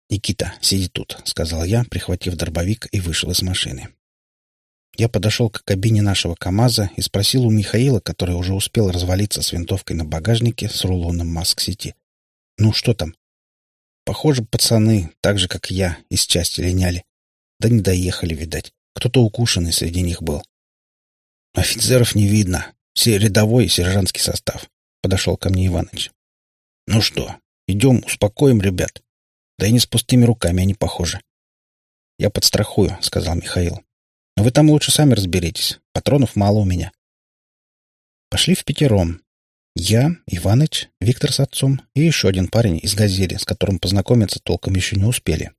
«Никита, сиди тут», — сказал я, прихватив дробовик и вышел из машины. Я подошел к кабине нашего КАМАЗа и спросил у Михаила, который уже успел развалиться с винтовкой на багажнике с рулоном маск-сети. «Ну, что там?» «Похоже, пацаны, так же, как я, из части линяли. Да не доехали, видать. Кто-то укушенный среди них был». «Офицеров не видно. Все рядовой и сержантский состав», — подошел ко мне Иваныч. «Ну что, идем, успокоим ребят. Да и не с пустыми руками они похожи. «Я подстрахую», — сказал Михаил. «Но вы там лучше сами разберитесь. Патронов мало у меня». Пошли в пятером. Я, Иваныч, Виктор с отцом и еще один парень из «Газели», с которым познакомиться толком еще не успели.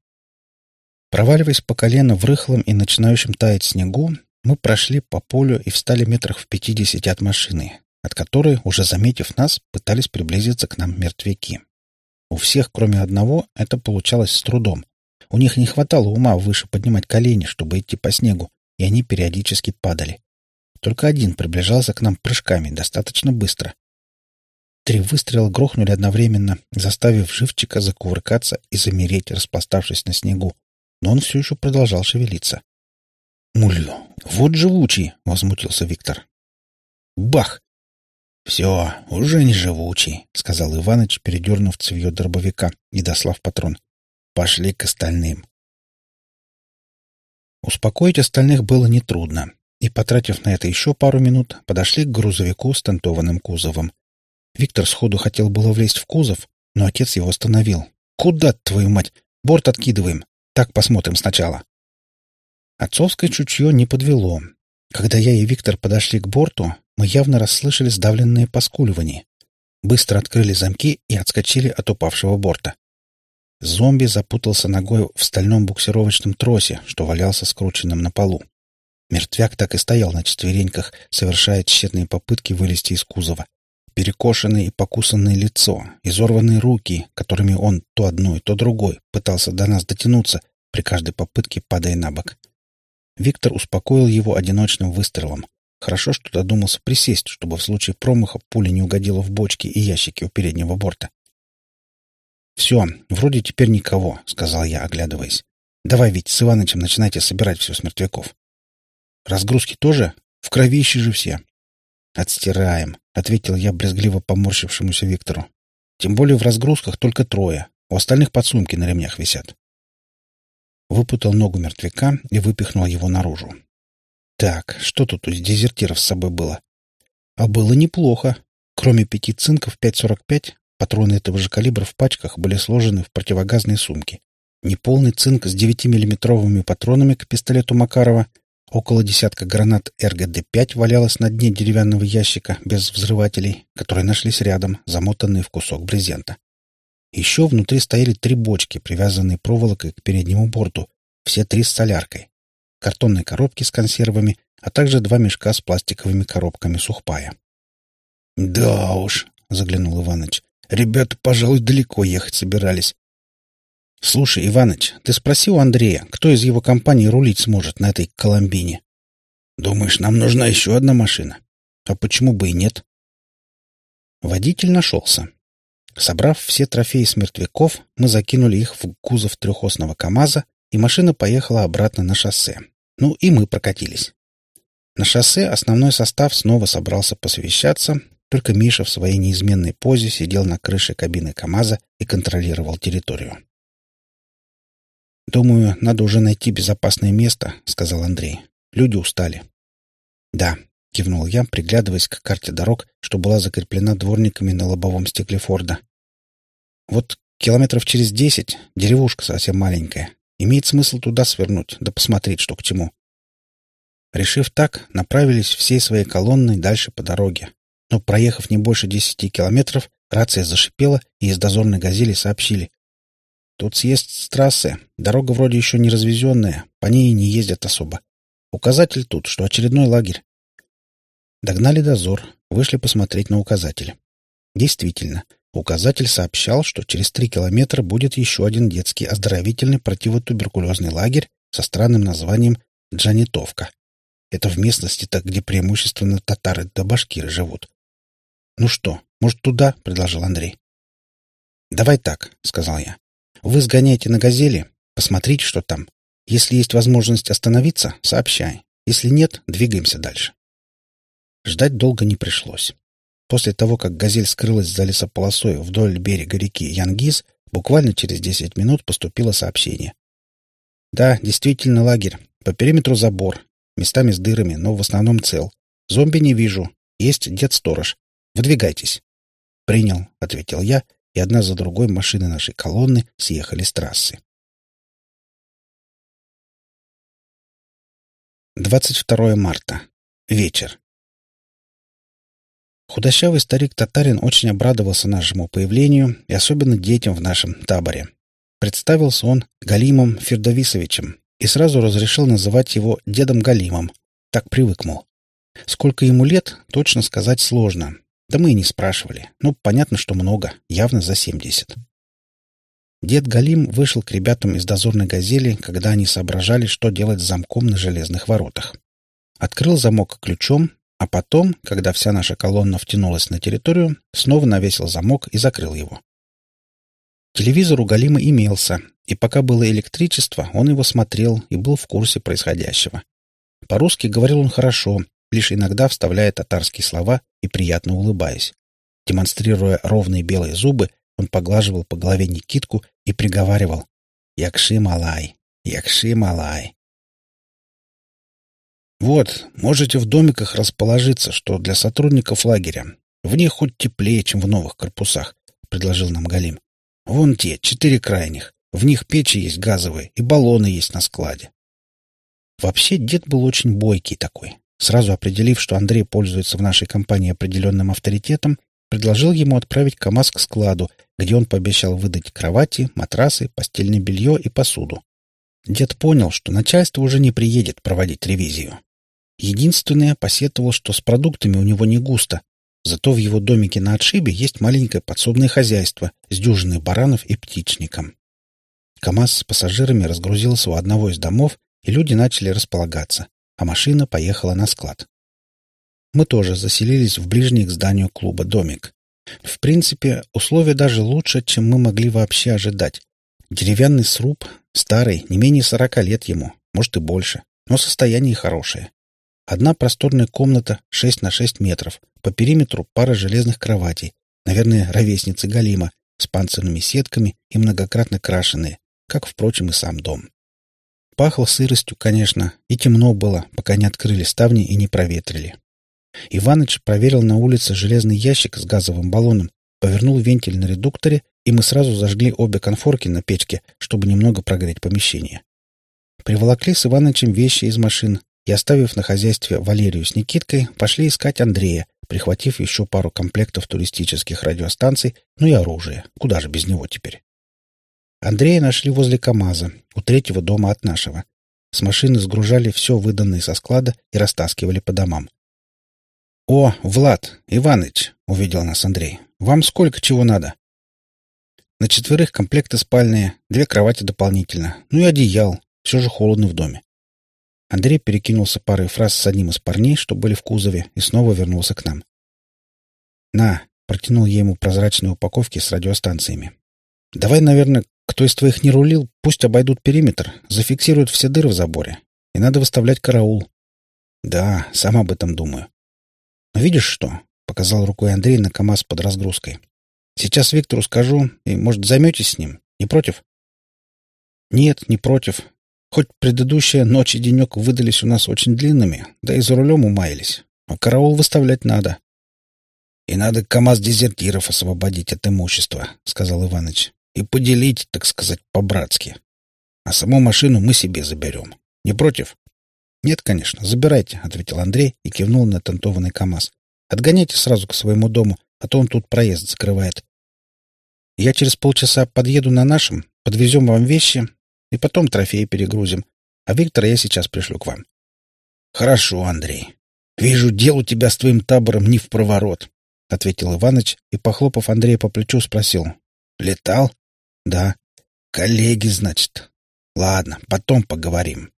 Проваливаясь по колено в рыхлом и начинающем таять снегу, мы прошли по полю и встали метрах в пятидесяти от машины, от которой, уже заметив нас, пытались приблизиться к нам мертвяки. У всех, кроме одного, это получалось с трудом. У них не хватало ума выше поднимать колени, чтобы идти по снегу, и они периодически падали. Только один приближался к нам прыжками достаточно быстро. Три выстрела грохнули одновременно, заставив живчика закувыркаться и замереть, распластавшись на снегу. Но он все еще продолжал шевелиться. Мулю, вот живучий, возмутился Виктор. Бах! Все, уже не живучий, сказал Иваныч, передернув цевье дробовика и дослав патрон. Пошли к остальным. Успокоить остальных было нетрудно, и, потратив на это еще пару минут, подошли к грузовику с тентованным кузовом. Виктор сходу хотел было влезть в кузов, но отец его остановил. «Куда, твою мать? Борт откидываем. Так посмотрим сначала». Отцовское чутье не подвело. Когда я и Виктор подошли к борту, мы явно расслышали сдавленные поскуливания. Быстро открыли замки и отскочили от упавшего борта. Зомби запутался ногой в стальном буксировочном тросе, что валялся скрученным на полу. Мертвяк так и стоял на четвереньках, совершая тщетные попытки вылезти из кузова. Перекошенное и покусанное лицо, изорванные руки, которыми он то одной, то другой пытался до нас дотянуться, при каждой попытке падая на бок. Виктор успокоил его одиночным выстрелом. Хорошо, что додумался присесть, чтобы в случае промаха пуля не угодила в бочки и ящики у переднего борта. «Все, вроде теперь никого», — сказал я, оглядываясь. «Давай ведь с Иванычем начинайте собирать все с мертвяков». «Разгрузки тоже? В кровище же все». «Отстираем», — ответил я брезгливо поморщившемуся Виктору. «Тем более в разгрузках только трое, у остальных подсумки на ремнях висят». Выпутал ногу мертвяка и выпихнул его наружу. «Так, что тут у дезертиров с собой было?» «А было неплохо. Кроме пяти цинков 5.45, Патроны этого же калибра в пачках были сложены в противогазные сумки. Неполный цинк с 9-миллиметровыми патронами к пистолету Макарова, около десятка гранат РГД-5 валялось на дне деревянного ящика без взрывателей, которые нашлись рядом, замотанные в кусок брезента. Еще внутри стояли три бочки, привязанные проволокой к переднему борту, все три с соляркой, картонные коробки с консервами, а также два мешка с пластиковыми коробками сухпая. «Да уж», — заглянул Иваныч, Ребята, пожалуй, далеко ехать собирались. Слушай, Иваныч, ты спроси у Андрея, кто из его компании рулить сможет на этой Коломбине? Думаешь, нам нужна еще одна машина? А почему бы и нет? Водитель нашелся. Собрав все трофеи с мертвяков, мы закинули их в кузов трехосного КАМАЗа, и машина поехала обратно на шоссе. Ну и мы прокатились. На шоссе основной состав снова собрался посовещаться, только Миша в своей неизменной позе сидел на крыше кабины КамАЗа и контролировал территорию. «Думаю, надо уже найти безопасное место», — сказал Андрей. «Люди устали». «Да», — кивнул я, приглядываясь к карте дорог, что была закреплена дворниками на лобовом стекле Форда. «Вот километров через десять, деревушка совсем маленькая. Имеет смысл туда свернуть, да посмотреть, что к чему». Решив так, направились всей своей колонной дальше по дороге, но, проехав не больше десяти километров, рация зашипела, и из дозорной «Газели» сообщили. «Тут съезд с трассы. Дорога вроде еще не развезенная, по ней не ездят особо. Указатель тут, что очередной лагерь». Догнали дозор, вышли посмотреть на указатель. Действительно, указатель сообщал, что через три километра будет еще один детский оздоровительный противотуберкулезный лагерь со странным названием «Джанитовка». Это в местности-то, где преимущественно татары да башкиры живут. «Ну что, может, туда?» — предложил Андрей. «Давай так», — сказал я. «Вы сгоняйте на «Газели», посмотрите, что там. Если есть возможность остановиться, сообщай. Если нет, двигаемся дальше». Ждать долго не пришлось. После того, как «Газель» скрылась за лесополосой вдоль берега реки Янгиз, буквально через десять минут поступило сообщение. «Да, действительно лагерь. По периметру забор. Местами с дырами, но в основном цел. Зомби не вижу. Есть дед-сторож. Выдвигайтесь. Принял, ответил я, и одна за другой машины нашей колонны съехали с трассы. 22 марта. Вечер. Худощавый старик-татарин очень обрадовался нашему появлению и особенно детям в нашем таборе. Представился он Галимом Фердовисовичем и сразу разрешил называть его дедом Галимом. Так привык, мол. Сколько ему лет, точно сказать сложно, да мы и не спрашивали. Ну, понятно, что много. Явно за семьдесят. Дед Галим вышел к ребятам из дозорной «Газели», когда они соображали, что делать с замком на железных воротах. Открыл замок ключом, а потом, когда вся наша колонна втянулась на территорию, снова навесил замок и закрыл его. Телевизор у Галима имелся, и пока было электричество, он его смотрел и был в курсе происходящего. По-русски говорил он хорошо, лишь иногда вставляя татарские слова и приятно улыбаясь. Демонстрируя ровные белые зубы, он поглаживал по голове Никитку и приговаривал «Якши малай, якши малай». «Вот, можете в домиках расположиться, что для сотрудников лагеря. В них хоть теплее, чем в новых корпусах», — предложил нам Галим. «Вон те, четыре крайних. В них печи есть газовые и баллоны есть на складе». Вообще, дед был очень бойкий такой. Сразу определив, что Андрей пользуется в нашей компании определенным авторитетом, предложил ему отправить КАМАЗ к складу, где он пообещал выдать кровати, матрасы, постельное белье и посуду. Дед понял, что начальство уже не приедет проводить ревизию. Единственное, посетовал, что с продуктами у него не густо, зато в его домике на отшибе есть маленькое подсобное хозяйство с дюжиной баранов и птичником. КАМАЗ с пассажирами разгрузился у одного из домов, и люди начали располагаться, а машина поехала на склад. Мы тоже заселились в ближний к зданию клуба домик. В принципе, условия даже лучше, чем мы могли вообще ожидать. Деревянный сруб, старый, не менее сорока лет ему, может и больше, но состояние хорошее. Одна просторная комната 6 на 6 метров, по периметру пара железных кроватей, наверное, ровесницы Галима, с панцирными сетками и многократно крашеные, как, впрочем, и сам дом. Пахло сыростью, конечно, и темно было, пока не открыли ставни и не проветрили. Иваныч проверил на улице железный ящик с газовым баллоном, повернул вентиль на редукторе, и мы сразу зажгли обе конфорки на печке, чтобы немного прогреть помещение. Приволокли с Иванычем вещи из машин и, оставив на хозяйстве Валерию с Никиткой, пошли искать Андрея, прихватив еще пару комплектов туристических радиостанций, ну и оружие. Куда же без него теперь? Андрея нашли возле КамАЗа, у третьего дома от нашего. С машины сгружали все выданное со склада и растаскивали по домам. «О, Влад, Иваныч!» — увидел нас Андрей. «Вам сколько чего надо?» «На четверых комплекты спальные, две кровати дополнительно, ну и одеял. Все же холодно в доме». Андрей перекинулся парой фраз с одним из парней, что были в кузове, и снова вернулся к нам. «На!» — протянул я ему прозрачные упаковки с радиостанциями. «Давай, наверное, кто из твоих не рулил, пусть обойдут периметр, зафиксируют все дыры в заборе. И надо выставлять караул». «Да, сам об этом думаю. Но видишь что? Показал рукой Андрей на КамАЗ под разгрузкой. Сейчас Виктору скажу, и, может, займетесь с ним? Не против? Нет, не против. Хоть предыдущая ночь и денек выдались у нас очень длинными, да и за рулем умаялись. Но караул выставлять надо. — И надо КамАЗ дезертиров освободить от имущества, — сказал Иваныч. — И поделить, так сказать, по-братски. А саму машину мы себе заберем. Не против? «Нет, конечно, забирайте», — ответил Андрей и кивнул на тантованный КАМАЗ. «Отгоняйте сразу к своему дому, а то он тут проезд закрывает. Я через полчаса подъеду на нашем, подвезем вам вещи и потом трофеи перегрузим, а Виктора я сейчас пришлю к вам». «Хорошо, Андрей. Вижу, дел у тебя с твоим табором не в проворот», — ответил Иваныч и, похлопав Андрея по плечу, спросил. «Летал?» «Да». «Коллеги, значит. Ладно, потом поговорим».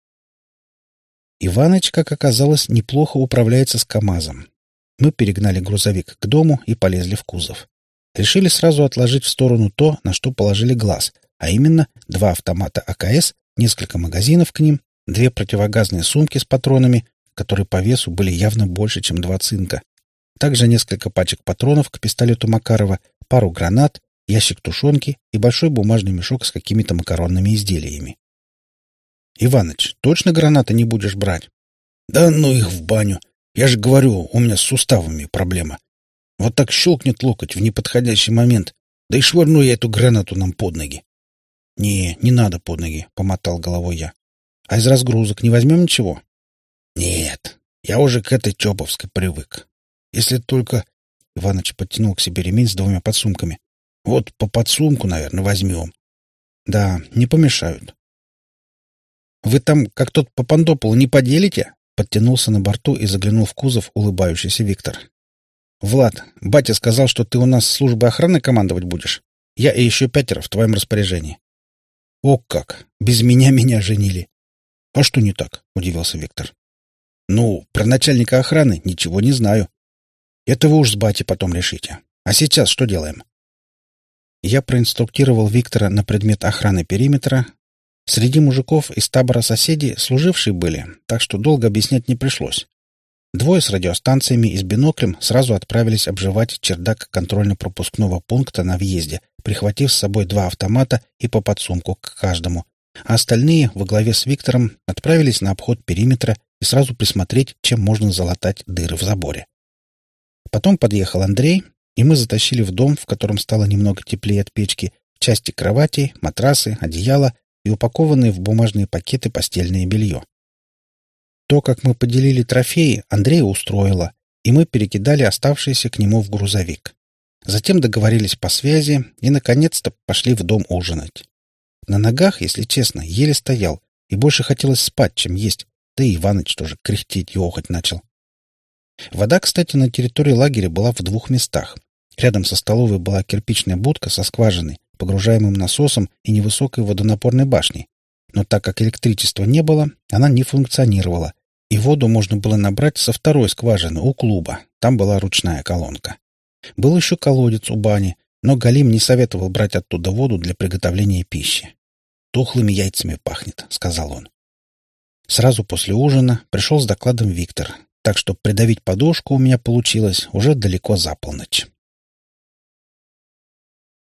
Иваныч, как оказалось, неплохо управляется с КАМАЗом. Мы перегнали грузовик к дому и полезли в кузов. Решили сразу отложить в сторону то, на что положили глаз, а именно два автомата АКС, несколько магазинов к ним, две противогазные сумки с патронами, которые по весу были явно больше, чем два цинка, также несколько пачек патронов к пистолету Макарова, пару гранат, ящик тушенки и большой бумажный мешок с какими-то макаронными изделиями. Иваныч, точно гранаты не будешь брать? Да ну их в баню. Я же говорю, у меня с суставами проблема. Вот так щелкнет локоть в неподходящий момент, да и швырну я эту гранату нам под ноги. Не, не надо под ноги, помотал головой я. А из разгрузок не возьмем ничего? Нет, я уже к этой Чоповской привык. Если только... Иваныч подтянул к себе ремень с двумя подсумками. Вот по подсумку, наверное, возьмем. Да, не помешают. «Вы там, как тот Папандопол, не поделите?» Подтянулся на борту и заглянул в кузов улыбающийся Виктор. «Влад, батя сказал, что ты у нас службой охраны командовать будешь. Я и еще пятеро в твоем распоряжении». «О как! Без меня меня женили!» «А что не так?» — удивился Виктор. «Ну, про начальника охраны ничего не знаю. Это вы уж с батей потом решите. А сейчас что делаем?» Я проинструктировал Виктора на предмет охраны периметра, Среди мужиков из табора соседей служившие были, так что долго объяснять не пришлось. Двое с радиостанциями и с биноклем сразу отправились обживать чердак контрольно-пропускного пункта на въезде, прихватив с собой два автомата и по подсумку к каждому, а остальные, во главе с Виктором, отправились на обход периметра и сразу присмотреть, чем можно залатать дыры в заборе. Потом подъехал Андрей, и мы затащили в дом, в котором стало немного теплее от печки, части кроватей, матрасы, одеяла и упакованные в бумажные пакеты постельное белье. То, как мы поделили трофеи, Андрея устроило, и мы перекидали оставшиеся к нему в грузовик. Затем договорились по связи и, наконец-то, пошли в дом ужинать. На ногах, если честно, еле стоял, и больше хотелось спать, чем есть, да и Иваныч тоже кряхтеть и охоть начал. Вода, кстати, на территории лагеря была в двух местах. Рядом со столовой была кирпичная будка со скважиной, погружаемым насосом и невысокой водонапорной башней. Но так как электричества не было, она не функционировала, и воду можно было набрать со второй скважины у клуба. Там была ручная колонка. Был еще колодец у бани, но Галим не советовал брать оттуда воду для приготовления пищи. «Тухлыми яйцами пахнет», — сказал он. Сразу после ужина пришел с докладом Виктор, так что придавить подушку у меня получилось уже далеко за полночь.